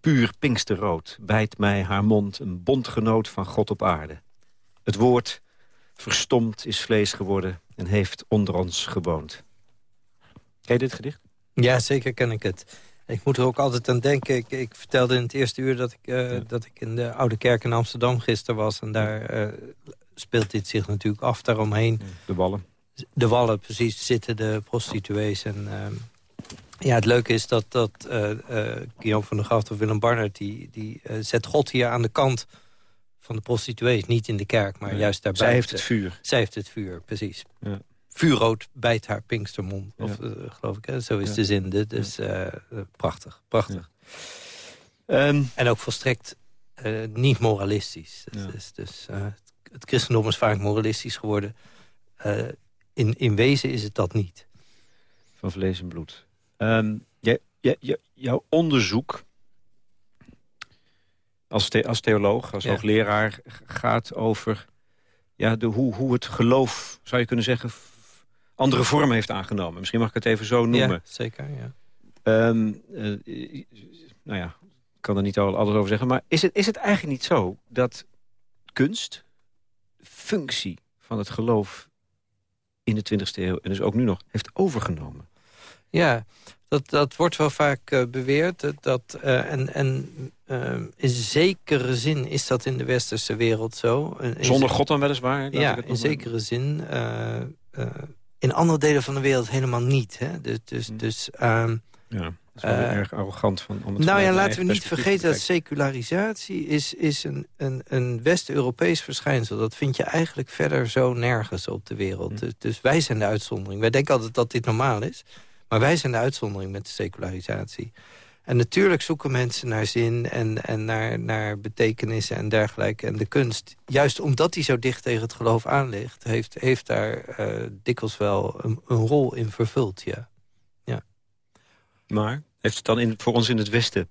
Puur pinksterrood bijt mij haar mond, een bondgenoot van God op aarde. Het woord, verstomd, is vlees geworden en heeft onder ons gewoond. Ken je dit gedicht? Ja, zeker ken ik het. Ik moet er ook altijd aan denken. Ik, ik vertelde in het eerste uur dat ik, uh, dat ik in de Oude Kerk in Amsterdam gisteren was. En daar uh, speelt dit zich natuurlijk af daaromheen. De wallen. De wallen, precies, zitten de prostituees. En uh, ja, het leuke is dat, dat Guillaume van der Graft of Willem Barnard... die, die zet God hier aan de kant van de prostituees. Niet in de kerk, maar juist daarbij. Zij heeft het vuur. Zij heeft het vuur, precies. Ja vuurrood bijt haar pinkstermond. Of, uh, geloof ik, hè? zo is de zin. Dus uh, prachtig, prachtig. Ehm, en ook volstrekt uh, niet moralistisch. Dus, dus het christendom is vaak moralistisch geworden. in, in wezen is het dat niet. Van vlees en bloed. Um, jij, jij, jouw onderzoek als, the als theoloog, als hoogleraar... gaat over ja, de, hoe, hoe het geloof, zou je kunnen zeggen andere vorm heeft aangenomen. Misschien mag ik het even zo noemen. Ja, zeker, ja. Um, nou ja, ik kan er niet al alles over zeggen. Maar is het, is het eigenlijk niet zo dat kunst, functie van het geloof in de 20e eeuw... en dus ook nu nog, heeft overgenomen? Ja, dat, dat wordt wel vaak uh, beweerd. Dat, uh, en en uh, in zekere zin is dat in de westerse wereld zo. Zonder God dan weliswaar? Ja, in zekere zin in andere delen van de wereld helemaal niet. Hè? Dus, dus, hmm. dus um, ja, dat is wel uh, erg arrogant. Van, om het nou ja, laten we niet vergeten dat secularisatie is, is een, een, een West-Europees verschijnsel. Dat vind je eigenlijk verder zo nergens op de wereld. Hmm. Dus, dus wij zijn de uitzondering. Wij denken altijd dat dit normaal is. Maar wij zijn de uitzondering met de secularisatie. En natuurlijk zoeken mensen naar zin en, en naar, naar betekenissen en dergelijke. En de kunst, juist omdat die zo dicht tegen het geloof aan ligt... heeft, heeft daar uh, dikwijls wel een, een, rol in vervuld, ja. ja. Maar heeft het dan in, voor ons in het Westen...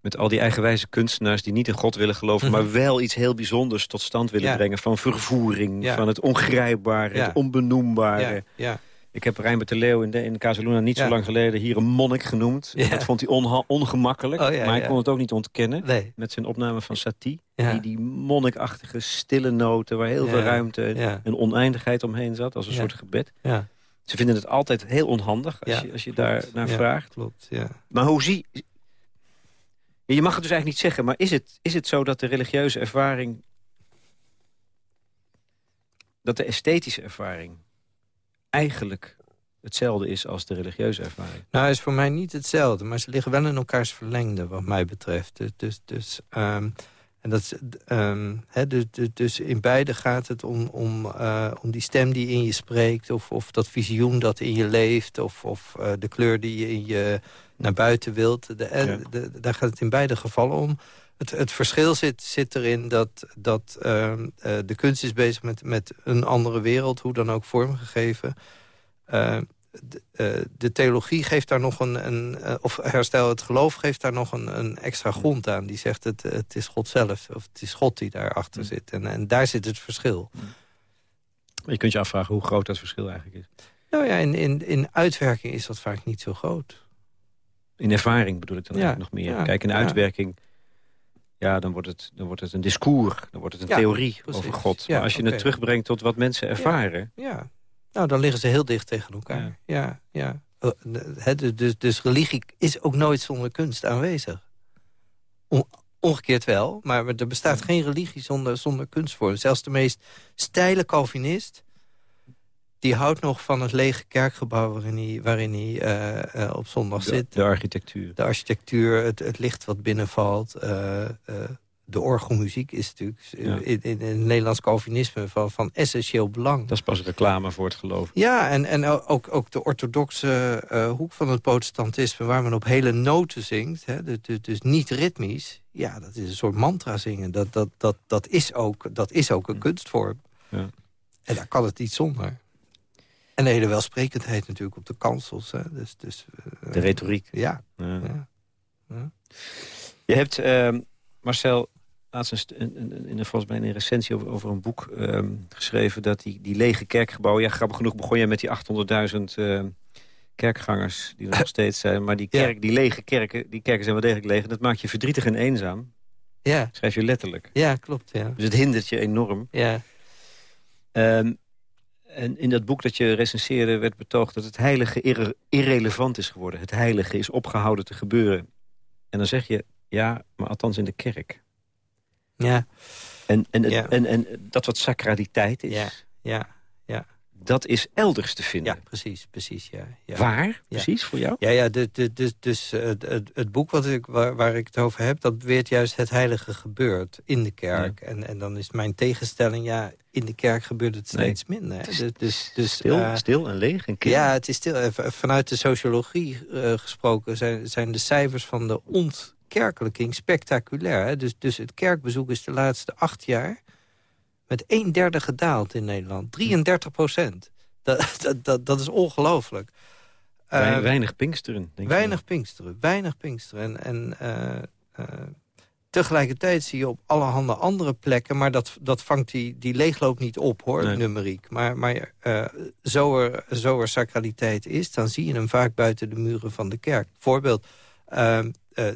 met al die eigenwijze kunstenaars die niet in God willen geloven... maar mhm. wel iets heel bijzonders tot stand willen brengen... van vervoering, van het ongrijpbare, het onbenoembare... Ja. Ik heb Rijnbert de Leeuw in, de, in Casaluna niet zo lang geleden hier een monnik genoemd. Dat vond hij ongemakkelijk, oh, maar hij kon het ook niet ontkennen. Met zijn opname van Satie. Die, die monnikachtige stille noten waar heel veel ruimte en oneindigheid omheen zat. Als een soort gebed. Ze vinden het altijd heel onhandig als je, als je daar naar vraagt. Klopt, ja. Maar hoe zie... Je mag het dus eigenlijk niet zeggen, maar is het, is het zo dat de religieuze ervaring... dat de esthetische ervaring eigenlijk hetzelfde is als de religieuze ervaring. Nou, is voor mij niet hetzelfde, maar ze liggen wel in elkaars verlengde wat mij betreft. Dus, dus, dus um, en dat, um, dus, dus in beide gaat het om, om, uh, om die stem die in je spreekt... of, of dat visioen dat in je leeft... of, of uh, de kleur die je in je naar buiten wilt. De, ja. de, daar gaat het in beide gevallen om. Het, het verschil zit, zit erin dat, dat uh, de kunst is bezig met, met een andere wereld... hoe dan ook vormgegeven... Uh, de, uh, de, theologie geeft daar nog een, een uh, of herstel het geloof geeft daar nog een, een, extra grond aan. Die zegt het, het is God zelf, of het is God die daarachter mm. zit. En, en daar zit het verschil. Mm. Je kunt je afvragen hoe groot dat verschil eigenlijk is. Nou ja, in, in, in uitwerking is dat vaak niet zo groot. In ervaring bedoel ik dan ja, nog meer. Ja, Kijk, in uitwerking, ja, dan, wordt het, dan wordt het een discours, dan wordt het een theorie precies. over God. Maar als je okay. het terugbrengt tot wat mensen ervaren... ja. Nou, dan liggen ze heel dicht tegen elkaar. Ja, ja. ja. He, dus, dus religie is ook nooit zonder kunst aanwezig. Omgekeerd wel, maar er bestaat geen religie zonder, zonder kunstvorm. Zelfs de meest steile Calvinist... die houdt nog van het lege kerkgebouw waarin hij, waarin hij uh, uh, op zondag de, zit. De architectuur. De architectuur, het, het licht wat binnenvalt... Uh, de orgelmuziek is natuurlijk ja. in, in, in, het Nederlands Calvinisme van, van essentieel belang. Dat is pas reclame voor het geloof. Ja, en, en ook, ook de orthodoxe hoek van het protestantisme... waar men op hele noten zingt, hè, dus, dus niet ritmisch... ja, dat is een soort mantra zingen. Dat, dat, dat, dat, is, ook, dat is ook een kunstvorm. Ja. En daar kan het niet zonder. En de hele welsprekendheid natuurlijk op de kansels. Hè. Dus, dus, uh, de retoriek. Ja. ja. ja. Je hebt, uh, Marcel, laatst een, een, in een, volgens mij een recensie over, over een boek um, geschreven... dat die, die lege kerkgebouwen... Ja, grappig genoeg begon je met die 800.000 uh, kerkgangers die er nog (coughs) steeds zijn. Maar die, kerk, die lege kerken, die kerken zijn wel degelijk leeg. En dat maakt je verdrietig en eenzaam. Ja. Schrijf je letterlijk. Ja, klopt. Ja. Dus het hindert je enorm. Ja. Um, en in dat boek dat je recenseerde werd betoogd... dat het heilige irre irrelevant is geworden. Het heilige is opgehouden te gebeuren. En dan zeg je, ja, maar althans in de kerk. Ja. En, en, ja. en, en dat wat sacraliteit is... Ja, ja. Dat is elders te vinden. Ja, precies, precies, ja. ja. Waar, precies, voor jou? Ja, ja de, de, de, dus het, het, boek wat ik, waar, waar, ik het over heb... dat beweert juist het heilige gebeurt in de kerk. Ja. En, en dan is mijn tegenstelling, ja, in de kerk gebeurt het steeds nee. minder. Hè? Dus, dus, dus, stil, uh, stil en leeg en Ja, het is stil. Vanuit de sociologie uh, gesproken zijn, zijn de cijfers van de ont kerkelijking spectaculair. Hè? Dus, dus het kerkbezoek is de laatste acht jaar met een derde gedaald in Nederland. 33 procent. Dat, (laughs) dat, dat, dat is ongelooflijk. Uh, weinig Pinksteren. Denk weinig Pinksteren, weinig Pinksteren. En, en uh, uh, tegelijkertijd zie je op allerhande andere plekken... maar dat, dat vangt die, die leegloop niet op, hoor, nee. numeriek. Maar, maar zo, er, zo er sacraliteit is, dan zie je hem vaak buiten de muren van de kerk. Voorbeeld... Uh,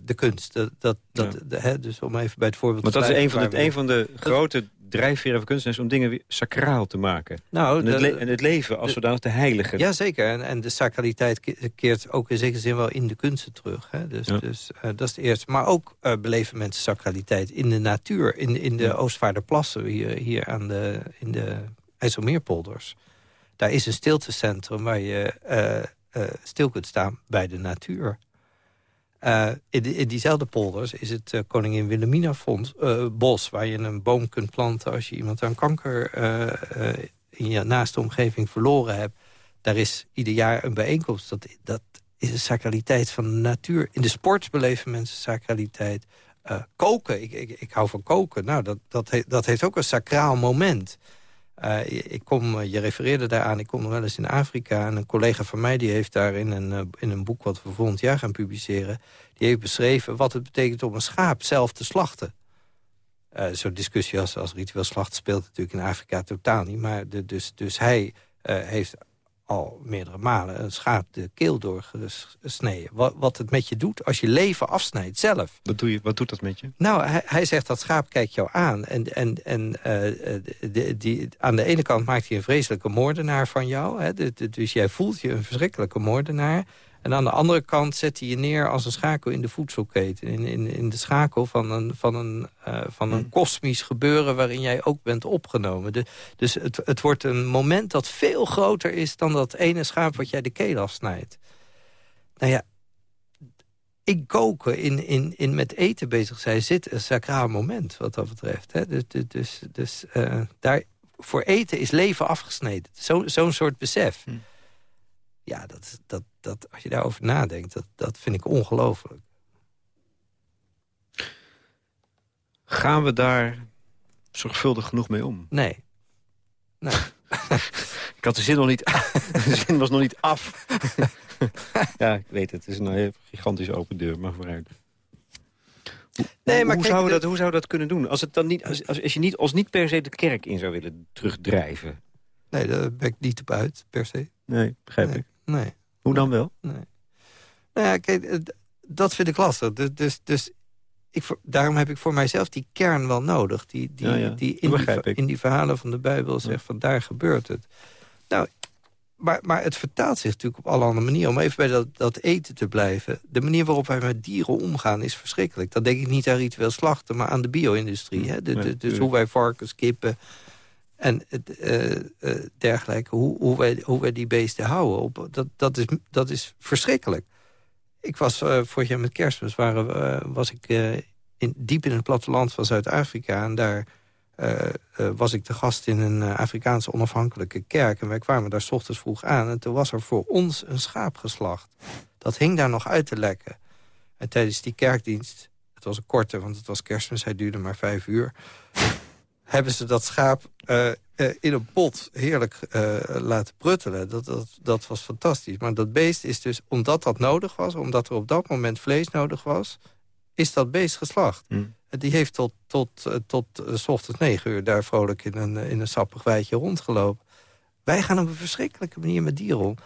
de kunst. Dat, dat, dat, de, hè, dus om even bij het voorbeeld Want dat is een van, de, een van de grote drijfveren van kunstenaars... om dingen weer sacraal te maken. Nou, en, het, le en het leven als zodanig te heiligen. Jazeker. En, en de sacraliteit keert ook in zekere zin wel in de kunsten terug. Hè? Dus, ja. dus uh, dat is het eerste. Maar ook uh, beleven mensen sacraliteit in de natuur. In, in de ja. Oostvaarderplassen, hier, hier aan de, in de IJsselmeerpolders. Daar is een stiltecentrum waar je uh, stil kunt staan bij de natuur. Uh, in, diezelfde polders is het uh, Koningin Wilhelmina Fonds, uh, bos... waar je een boom kunt planten als je iemand aan kanker in je naaste omgeving verloren hebt. Daar is ieder jaar een bijeenkomst. Dat, dat is een sacraliteit van de natuur. In de sport beleven mensen sacraliteit. koken, ik, ik, ik, hou van koken. Nou, dat, dat, dat heeft ook een sacraal moment... Uh, ik kom, je refereerde daaraan, ik kom nog wel eens in Afrika... en een collega van mij die heeft daar in een, uh, in een boek... wat we volgend jaar gaan publiceren... die heeft beschreven wat het betekent om een schaap zelf te slachten. Zo'n discussie als, als ritueel slachten speelt natuurlijk in Afrika totaal niet. Maar dus, dus hij heeft al meerdere malen een schaap de keel doorgesneden. Wat, wat het met je doet als je leven afsnijdt zelf. Wat, doe je, wat doet dat met je? Nou, hij, hij zegt dat schaap kijkt jou aan. En, en, en uh, de, die, aan de ene kant maakt hij een vreselijke moordenaar van jou. Hè, de, de, dus jij voelt je een verschrikkelijke moordenaar. En aan de andere kant zet hij je neer als een schakel in de voedselketen. In, in, in de schakel van een, van, een, uh, van een kosmisch gebeuren waarin jij ook bent opgenomen. De, dus het, het wordt een moment dat veel groter is dan dat ene schaap wat jij de keel afsnijdt. Nou ja, ik koken in, in, in met eten bezig zijn zit een sacraal moment wat dat betreft. Hè? Dus, dus, dus, dus uh, daar, voor eten is leven afgesneden. Zo'n zo soort besef. Hm. Ja, dat, dat, dat, als je daarover nadenkt, dat, dat vind ik ongelooflijk. Gaan we daar zorgvuldig genoeg mee om? Nee. nee. (laughs) ik had de zin nog niet... (laughs) de zin was nog niet af. (laughs) ja, ik weet het. Het is een gigantische open deur, maar vooruit. Nee, maar hoe, zou dat, hoe zou dat kunnen doen? Als, het dan niet, als, als, als je niet, als niet per se de kerk in zou willen terugdrijven. Nee, daar ben ik niet op uit, per se. Nee, begrijp ik. Nee. Hoe dan wel? Nee. Nou ja, kijk, dat vind ik lastig. Dus, dus, dus ik, daarom heb ik voor mijzelf die kern wel nodig. Die, die, die, in, die in die verhalen van de Bijbel zegt van daar gebeurt het. Nou, maar, maar het vertaalt zich natuurlijk op alle andere manieren. Om even bij dat, dat eten te blijven. De manier waarop wij met dieren omgaan is verschrikkelijk. Dat denk ik niet aan ritueel slachten, maar aan de bio-industrie. Dus hoe wij varkens, kippen en uh, uh, dergelijke. Hoe, hoe, wij, hoe wij die beesten houden. Op, dat, dat, is, dat is verschrikkelijk. Ik was uh, vorig jaar met kerstmis waren, was ik in, diep in het platteland van Zuid-Afrika. En daar was ik de gast in een Afrikaanse onafhankelijke kerk. En wij kwamen daar s ochtends vroeg aan. En toen was er voor ons een schaap geslacht. Dat hing daar nog uit te lekken. En tijdens die kerkdienst, het was een korte, want het was kerstmis, hij duurde maar vijf uur... hebben ze dat schaap in een pot heerlijk laten pruttelen. Dat, dat, dat was fantastisch. Maar dat beest is dus, omdat dat nodig was... omdat er op dat moment vlees nodig was... is dat beest geslacht. Mm. Die heeft tot, tot, eh, tot uh, s ochtends negen uur daar vrolijk in een, in een sappig weidje rondgelopen. Wij gaan op een verschrikkelijke manier met dieren om.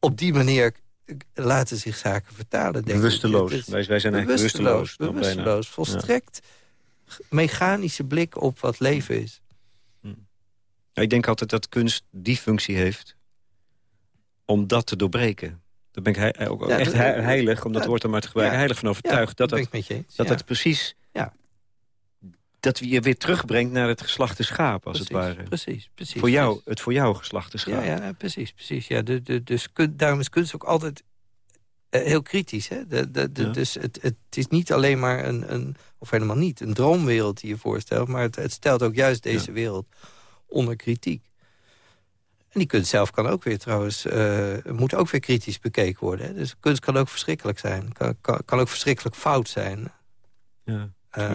Op die manier laten zich zaken vertalen. Denk bewusteloos. Ik. Wij, wij zijn eigenlijk bewusteloos. Bewusteloos, volstrekt mechanische blik op wat leven is. Ik denk altijd dat kunst die functie heeft om dat te doorbreken. Daar ben ik ook echt heilig, om dat woord er maar te gebruiken, heilig van overtuigd. dat dat, dat het precies... Dat je weer terugbrengt naar het geslachte schaap, als het ware. Precies, precies. Voor jou, het voor jou geslachte schaap. Ja, ja precies, precies. Ja, de, de, dus daarom is kunst ook altijd uh, heel kritisch. Hè? De, de, de, Dus het, het is niet alleen maar een, een, of helemaal niet, een droomwereld die je voorstelt... maar het, het stelt ook juist deze wereld onder kritiek. En die kunst zelf kan ook weer trouwens, uh, moet ook weer kritisch bekeken worden. Hè? Dus kunst kan ook verschrikkelijk zijn. Kan, kan, kan ook verschrikkelijk fout zijn. Ja, uh,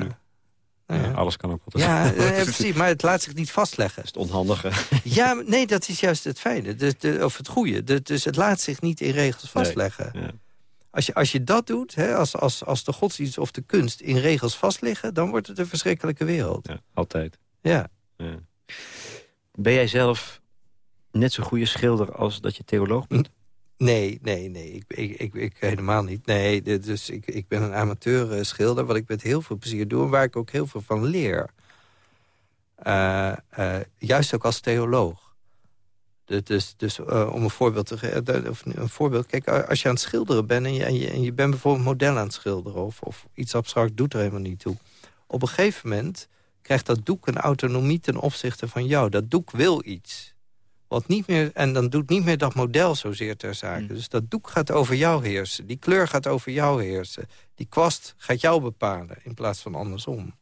nou ja. alles kan ook altijd. Ja, (laughs) precies, maar het laat zich niet vastleggen. Dat is het onhandige. (laughs) Ja, nee, dat is juist het fijne. Dus de, of het goede. dus het laat zich niet in regels vastleggen. ja. Als je, als je dat doet, hè, als, als, als de godsdienst of de kunst in regels vastliggen... dan wordt het een verschrikkelijke wereld. Ja, altijd. Ja. ja. Ben jij zelf net zo'n goede schilder als dat je theoloog bent? Nee, nee, nee. Ik, ik, ik, ik helemaal niet. Nee, dus ik, ik ben een amateur eh, schilder... wat ik met heel veel plezier doe en waar ik ook heel veel van leer. Uh, uh, juist ook als theoloog. Dus, dus om een voorbeeld te geven... Een voorbeeld, kijk, als je aan het schilderen bent... en je, en je, en je bent bijvoorbeeld model aan het schilderen... Of, of iets abstract doet er helemaal niet toe. Op een gegeven moment krijgt dat doek een autonomie ten opzichte van jou. Dat doek wil iets. Wat niet meer, en dan doet niet meer dat model zozeer ter zake. Mm. Dus dat doek gaat over jou heersen. Die kleur gaat over jou heersen. Die kwast gaat jou bepalen in plaats van andersom.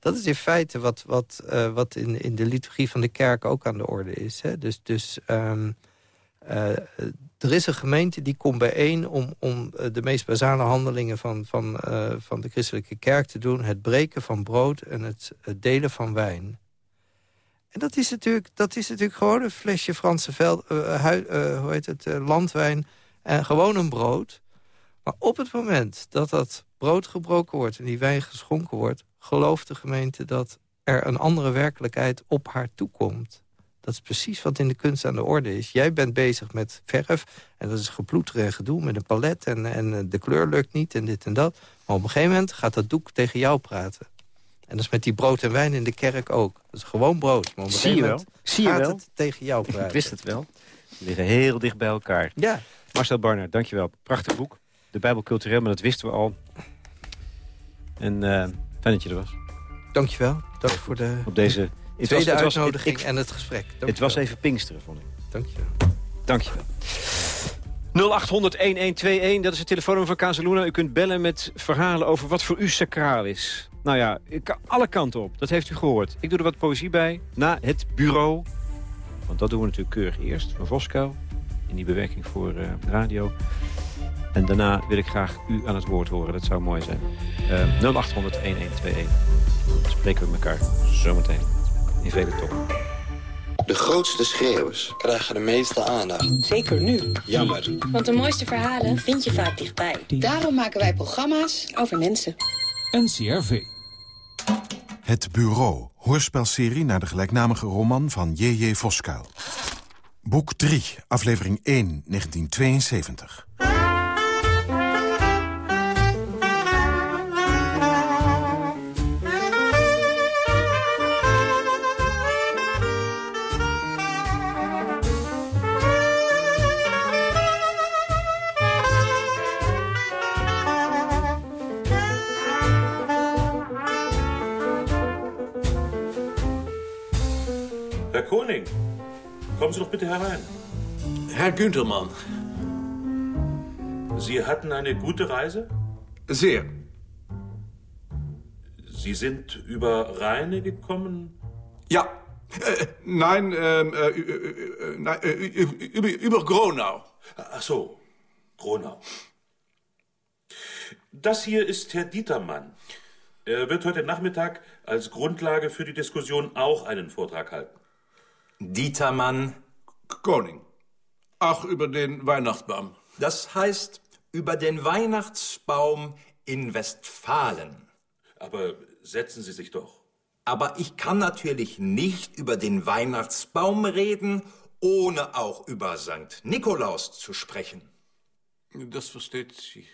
Dat is in feite wat, wat, uh, wat in, in de liturgie van de kerk ook aan de orde is. Hè? Dus, dus um, uh, er is een gemeente die komt bijeen om, om eh, de meest basale handelingen van, van, van de christelijke kerk te doen. Het breken van brood en het, delen van wijn. En dat is natuurlijk, dat is natuurlijk gewoon een flesje Franse veld, hoe heet het, landwijn en gewoon een brood. Maar op het moment dat dat brood gebroken wordt en die wijn geschonken wordt... gelooft de gemeente dat er een andere werkelijkheid op haar toekomt. Dat is precies wat in de kunst aan de orde is. Jij bent bezig met verf en dat is geploeter en gedoe met een palet... En, en de kleur lukt niet en dit en dat. Maar op een gegeven moment gaat dat doek tegen jou praten. En dat is met die brood en wijn in de kerk ook. Dat is gewoon brood. Zie je wel. Zie je wel. het tegen jou praten. Ik wist het wel. Die liggen heel dicht bij elkaar. Ja. Marcel Barner, dankjewel. Prachtig boek. De Bijbel cultureel, maar dat wisten we al. En uh, fijn dat je er was. Dankjewel. Dank voor de Op deze (laughs) tweede was, uitnodiging en het gesprek. Het was even Pinksteren, vond ik. Dankjewel. Dankjewel. 0800-1121, dat is het telefoonnummer van Casaluna. U kunt bellen met verhalen over wat voor u sacraal is. Nou ja, alle kanten op. Dat heeft u gehoord. Ik doe er wat poëzie bij. Na het bureau. Want dat doen we natuurlijk keurig eerst. Van Voskuil. In die bewerking voor uh, radio. En daarna wil ik graag u aan het woord horen. Dat zou mooi zijn. Uh, eh, 0800-1121. Spreken we elkaar zometeen. In vele toppen. De grootste schreeuwers krijgen de meeste aandacht. Zeker nu. Jammer. Want de mooiste verhalen vind je vaak dichtbij. Daarom maken wij programma's over mensen. NCRV. Het Bureau, hoorspelserie naar de gelijknamige roman van J.J. Voskuil. Boek 3, aflevering 1, 1972. Kommen Sie doch bitte herein. Herr Güntermann. Sie hatten eine gute Reise? Sehr. Sie sind über Rheine gekommen? Ja. Äh, nein, ähm, äh, äh, äh, über, über Gronau. Ach so, Gronau. Das hier ist Herr Dietermann. Er wird heute Nachmittag als Grundlage für die Diskussion auch einen Vortrag halten. Dietermann. Koning. Ach, über den Weihnachtsbaum. Das heißt, über den Weihnachtsbaum in Westfalen. Aber setzen Sie sich doch. Aber ich kann natürlich nicht über den Weihnachtsbaum reden, ohne auch über St. Nikolaus zu sprechen. Das versteht sich.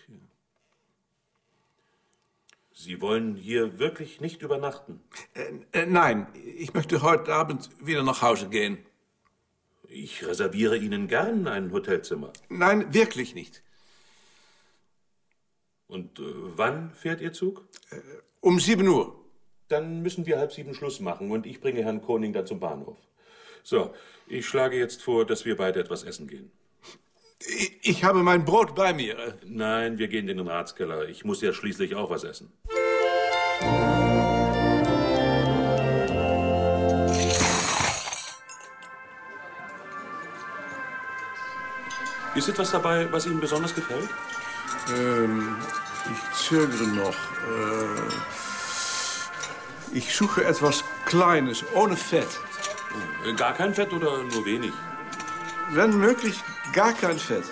Sie wollen hier wirklich nicht übernachten? Äh, äh, nein, ich möchte heute Abend wieder nach Hause gehen. Ich reserviere Ihnen gern ein Hotelzimmer. Nein, wirklich nicht. Und äh, wann fährt Ihr Zug? Äh, um sieben Uhr. Dann müssen wir halb sieben Schluss machen und ich bringe Herrn Koning dann zum Bahnhof. So, ich schlage jetzt vor, dass wir beide etwas essen gehen. Ich habe mein Brot bei mir. Nein, wir gehen in den Ratskeller. Ich muss ja schließlich auch was essen. Ist etwas dabei, was Ihnen besonders gefällt? Ähm, ich zögere noch. Äh, ich suche etwas Kleines, ohne Fett. Gar kein Fett oder nur wenig? Wenn möglich, Gar kein Fett.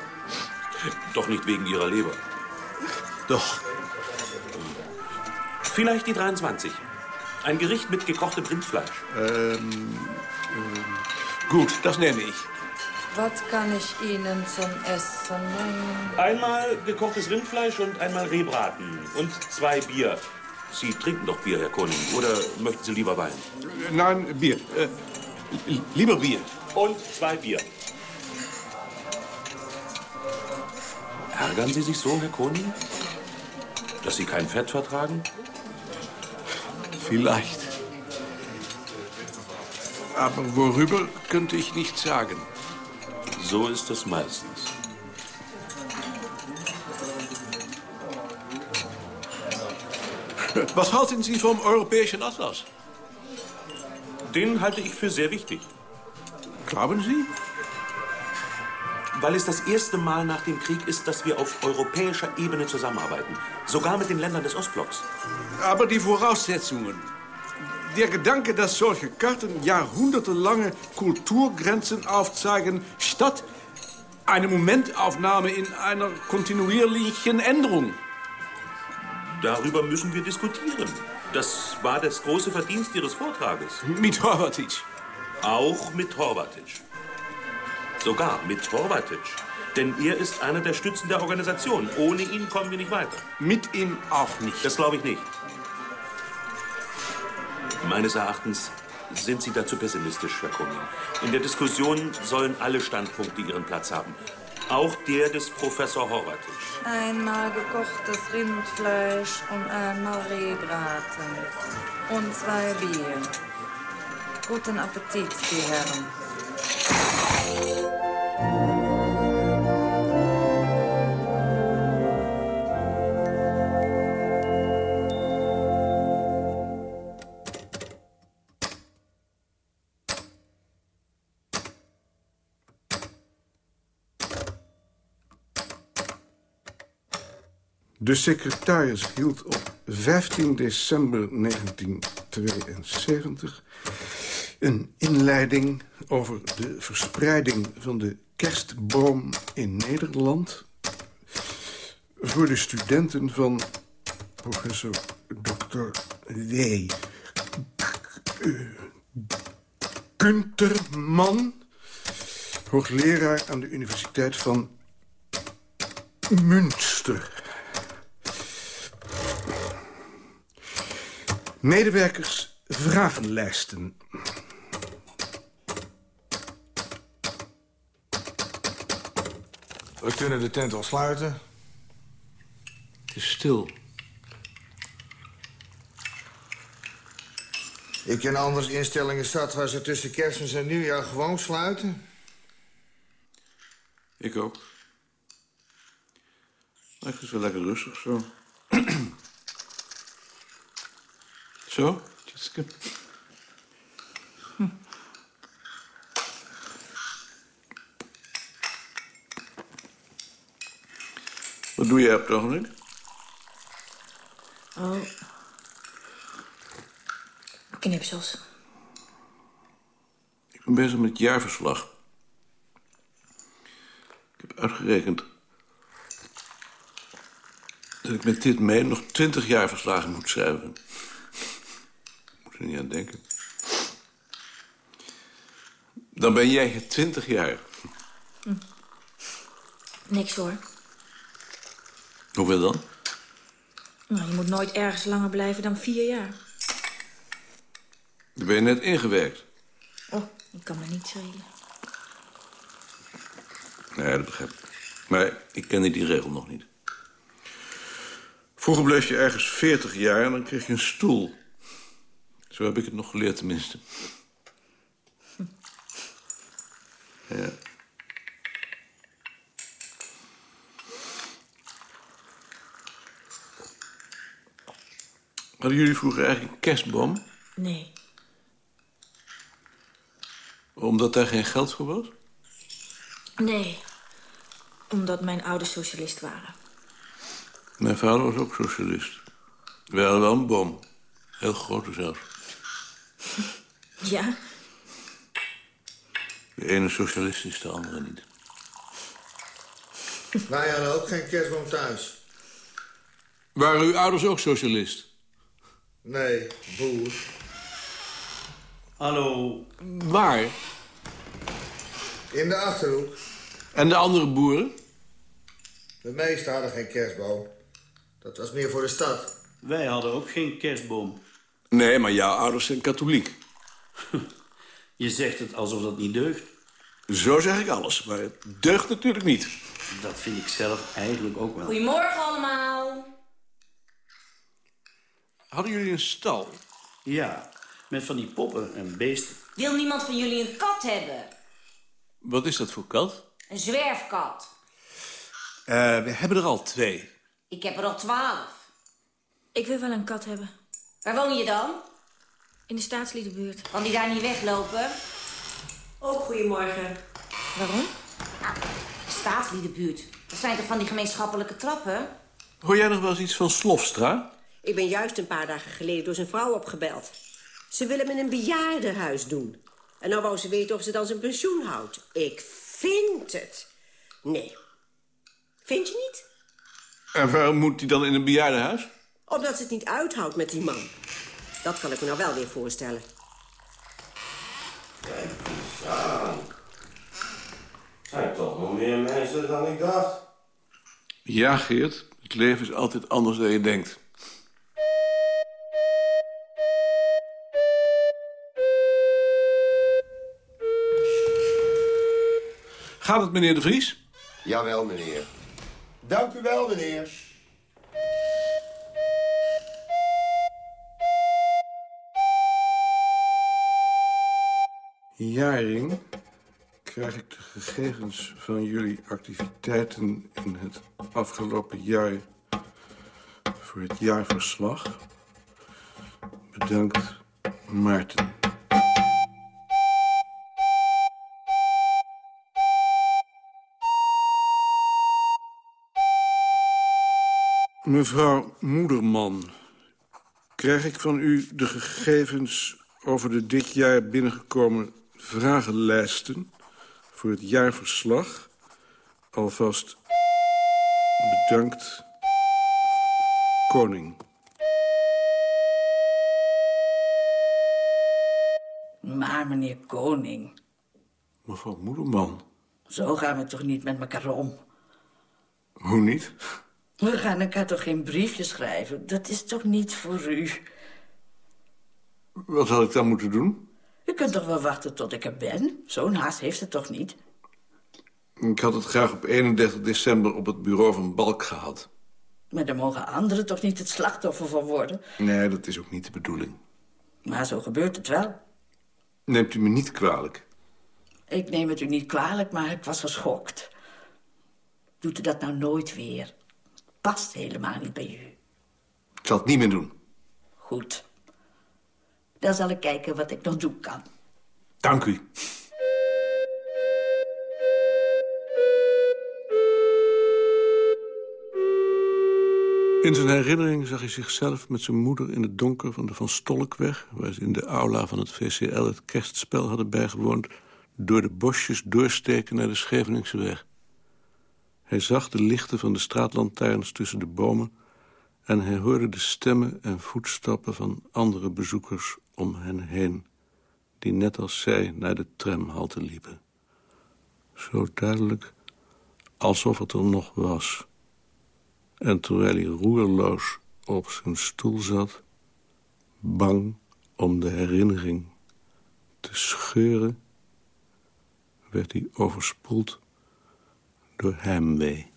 Doch nicht wegen Ihrer Leber. Doch. Vielleicht die 23. Ein Gericht mit gekochtem Rindfleisch. Ähm, äh, gut, das nehme ich. Was kann ich Ihnen zum Essen bringen? Einmal gekochtes Rindfleisch und einmal Rehbraten. Und zwei Bier. Sie trinken doch Bier, Herr Koning. Oder möchten Sie lieber Wein? Nein, Bier. Äh, lieber Bier. Und zwei Bier. Ärgern Sie sich so, Herr Koning? Dass Sie kein Fett vertragen? Vielleicht. Aber worüber könnte ich nicht sagen. So ist es meistens. Was halten Sie vom europäischen Atlas? Den halte ich für sehr wichtig. Glauben Sie? Weil es das erste Mal nach dem Krieg ist, dass wir auf europäischer Ebene zusammenarbeiten. Sogar mit den Ländern des Ostblocks. Aber die Voraussetzungen. Der Gedanke, dass solche Karten jahrhundertelange Kulturgrenzen aufzeigen, statt eine Momentaufnahme in einer kontinuierlichen Änderung. Darüber müssen wir diskutieren. Das war das große Verdienst Ihres Vortrages. Mit Horvatic. Auch mit Horvatic. Sogar mit Horvatic. Denn er ist einer der Stützen der Organisation. Ohne ihn kommen wir nicht weiter. Mit ihm auch nicht. Das glaube ich nicht. Meines Erachtens sind Sie dazu pessimistisch, Herr Koning. In der Diskussion sollen alle Standpunkte ihren Platz haben. Auch der des Professor Horvath. Einmal gekochtes Rindfleisch und einmal Rehbraten. Und zwei Bier. Guten Appetit, die Herren. De secretaris hield op 15 december 1972 een inleiding over de verspreiding van de kerstboom in Nederland... voor de studenten van professor Dr. W. Kunterman... hoogleraar aan de Universiteit van Münster... Medewerkers vragenlijsten. We kunnen de tent al sluiten. Het is stil. Ik ken anders instellingen zat waar ze tussen kerstmis en nieuwjaar gewoon sluiten. Ik ook. Maar het is wel lekker rustig zo. (clears throat) Zo, Jessica. Wat doe je op het ogenblik? Oh. Knipsels. Ik ben bezig met het jaarverslag. Ik heb uitgerekend... dat ik met dit mee nog twintig jaarverslagen moet schrijven er niet aan denken. Dan ben jij twintig jaar. Hm. Niks hoor. Hoeveel dan? Nou, je moet nooit ergens langer blijven dan vier jaar. Dan ben je net ingewerkt. Oh, ik kan me niet schelen. Nee, dat begrijp ik. Maar ik kende die regel nog niet. Vroeger bleef je ergens 40 jaar en dan kreeg je een stoel. Zo heb ik het nog geleerd, tenminste. Ja. Hadden jullie vroeger eigenlijk een kerstboom? Nee. Omdat daar geen geld voor was? Nee. Omdat mijn ouders socialist waren. Mijn vader was ook socialist. We hadden wel een boom. Heel grote zelfs. (laughs) Ja? De ene socialist de andere niet. Wij hadden ook geen kerstboom thuis. Waren uw ouders ook socialist? Nee, boer. Hallo. Waar? In de Achterhoek. En de andere boeren? De meesten hadden geen kerstboom. Dat was meer voor de stad. Wij hadden ook geen kerstboom. Nee, maar jouw ouders zijn katholiek. (laughs) Je zegt het alsof dat niet deugt. Zo zeg ik alles, maar het deugt natuurlijk niet. Dat vind ik zelf eigenlijk ook wel. Goedemorgen allemaal. Hadden jullie een stal? Ja, met van die poppen en beesten. Wil niemand van jullie een kat hebben? Wat is dat voor kat? Een zwerfkat. Uh, we hebben er al twee. Ik heb er al twaalf. Ik wil wel een kat hebben. Waar woon je dan? In de staatsliedenbuurt. Kan die daar niet weglopen? Ook goedemorgen. Waarom? Nou, staatsliedenbuurt. Dat zijn toch van die gemeenschappelijke trappen? Hoor jij nog wel eens iets van Slofstra? Ik ben juist een paar dagen geleden door zijn vrouw opgebeld. Ze willen hem in een bejaardenhuis doen. En nou wou ze weten of ze dan zijn pensioen houdt. Ik vind het. Nee. Vind je niet? En waarom moet hij dan in een bejaardenhuis? Omdat ze het niet uithoudt met die man. Dat kan ik me nou wel weer voorstellen. Kijk eens aan. Zijn toch nog meer mensen dan ik dacht. Ja, Geert. Het leven is altijd anders dan je denkt. Gaat het, meneer de Vries? Jawel, meneer. Dank u wel, meneer. Jaring krijg ik de gegevens van jullie activiteiten in het afgelopen jaar voor het jaarverslag. Bedankt, Maarten. Mevrouw Moederman, krijg ik van u de gegevens over de dit jaar binnengekomen vragenlijsten voor het jaarverslag. Alvast bedankt, koning. Maar, meneer Koning... Mevrouw Moederman. Zo gaan we toch niet met elkaar om? Hoe niet? We gaan elkaar toch geen briefje schrijven? Dat is toch niet voor u? Wat had ik dan moeten doen? U kunt toch wel wachten tot ik er ben? Zo'n haast heeft het toch niet? Ik had het graag op 31 december op het bureau van Balk gehad. Maar daar mogen anderen toch niet het slachtoffer van worden? Nee, dat is ook niet de bedoeling. Maar zo gebeurt het wel. Neemt u me niet kwalijk? Ik neem het u niet kwalijk, maar ik was geschokt. Doet u dat nou nooit weer? Past helemaal niet bij u. Ik zal het niet meer doen. Goed. Dan zal ik kijken wat ik nog doen kan. Dank u. In zijn herinnering zag hij zichzelf met zijn moeder in het donker van de Van Stolkweg... waar ze in de aula van het VCL het kerstspel hadden bijgewoond... door de bosjes doorsteken naar de Scheveningse Hij zag de lichten van de straatlantaarns tussen de bomen... en hij hoorde de stemmen en voetstappen van andere bezoekers om hen heen... die net als zij naar de tramhalte liepen. Zo duidelijk alsof het er nog was... En terwijl hij roerloos op zijn stoel zat... bang om de herinnering te scheuren... werd hij overspoeld door heimwee.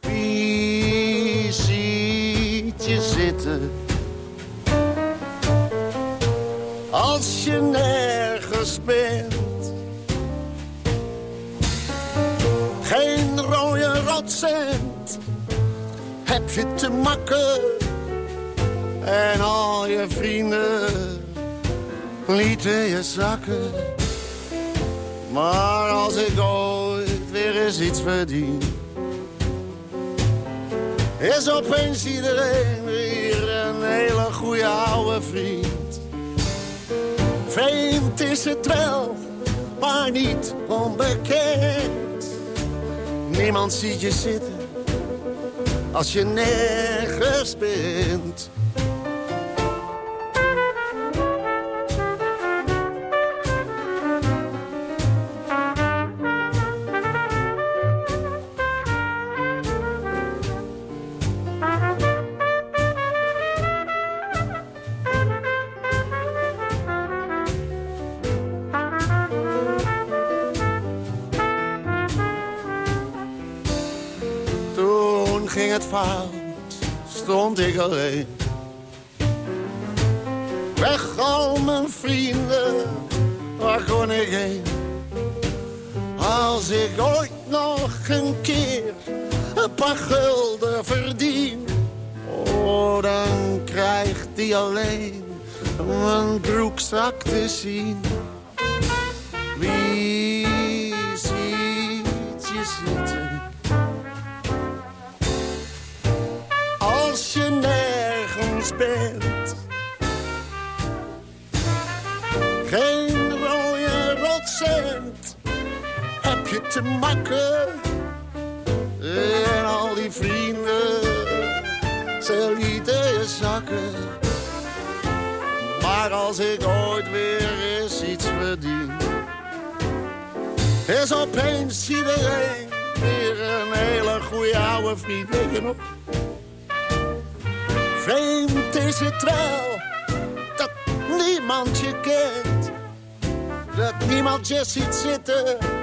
Wie ziet je zitten als je nergens bent? Geen rode rotcent heb je te makken. En al je vrienden lieten je zakken. Maar als ik ooit weer eens iets verdien... is opeens iedereen weer een hele goede oude vriend. Vreemd is het wel, maar niet onbekend. Niemand ziet je zitten als je nergens bent. Stond ik alleen. Weg al mijn vrienden, waar kon ik heen? Als ik ooit nog een keer een paar gulden verdien, oh, dan krijgt hij alleen mijn broekzak te zien. Te makken. En al die vrienden, ze lieten je zakken. Maar als ik ooit weer eens iets verdien... is opeens iedereen weer een hele goede oude vriend. Weet je nog? Vreemd is het wel dat niemand je kent. dat niemand je ziet zitten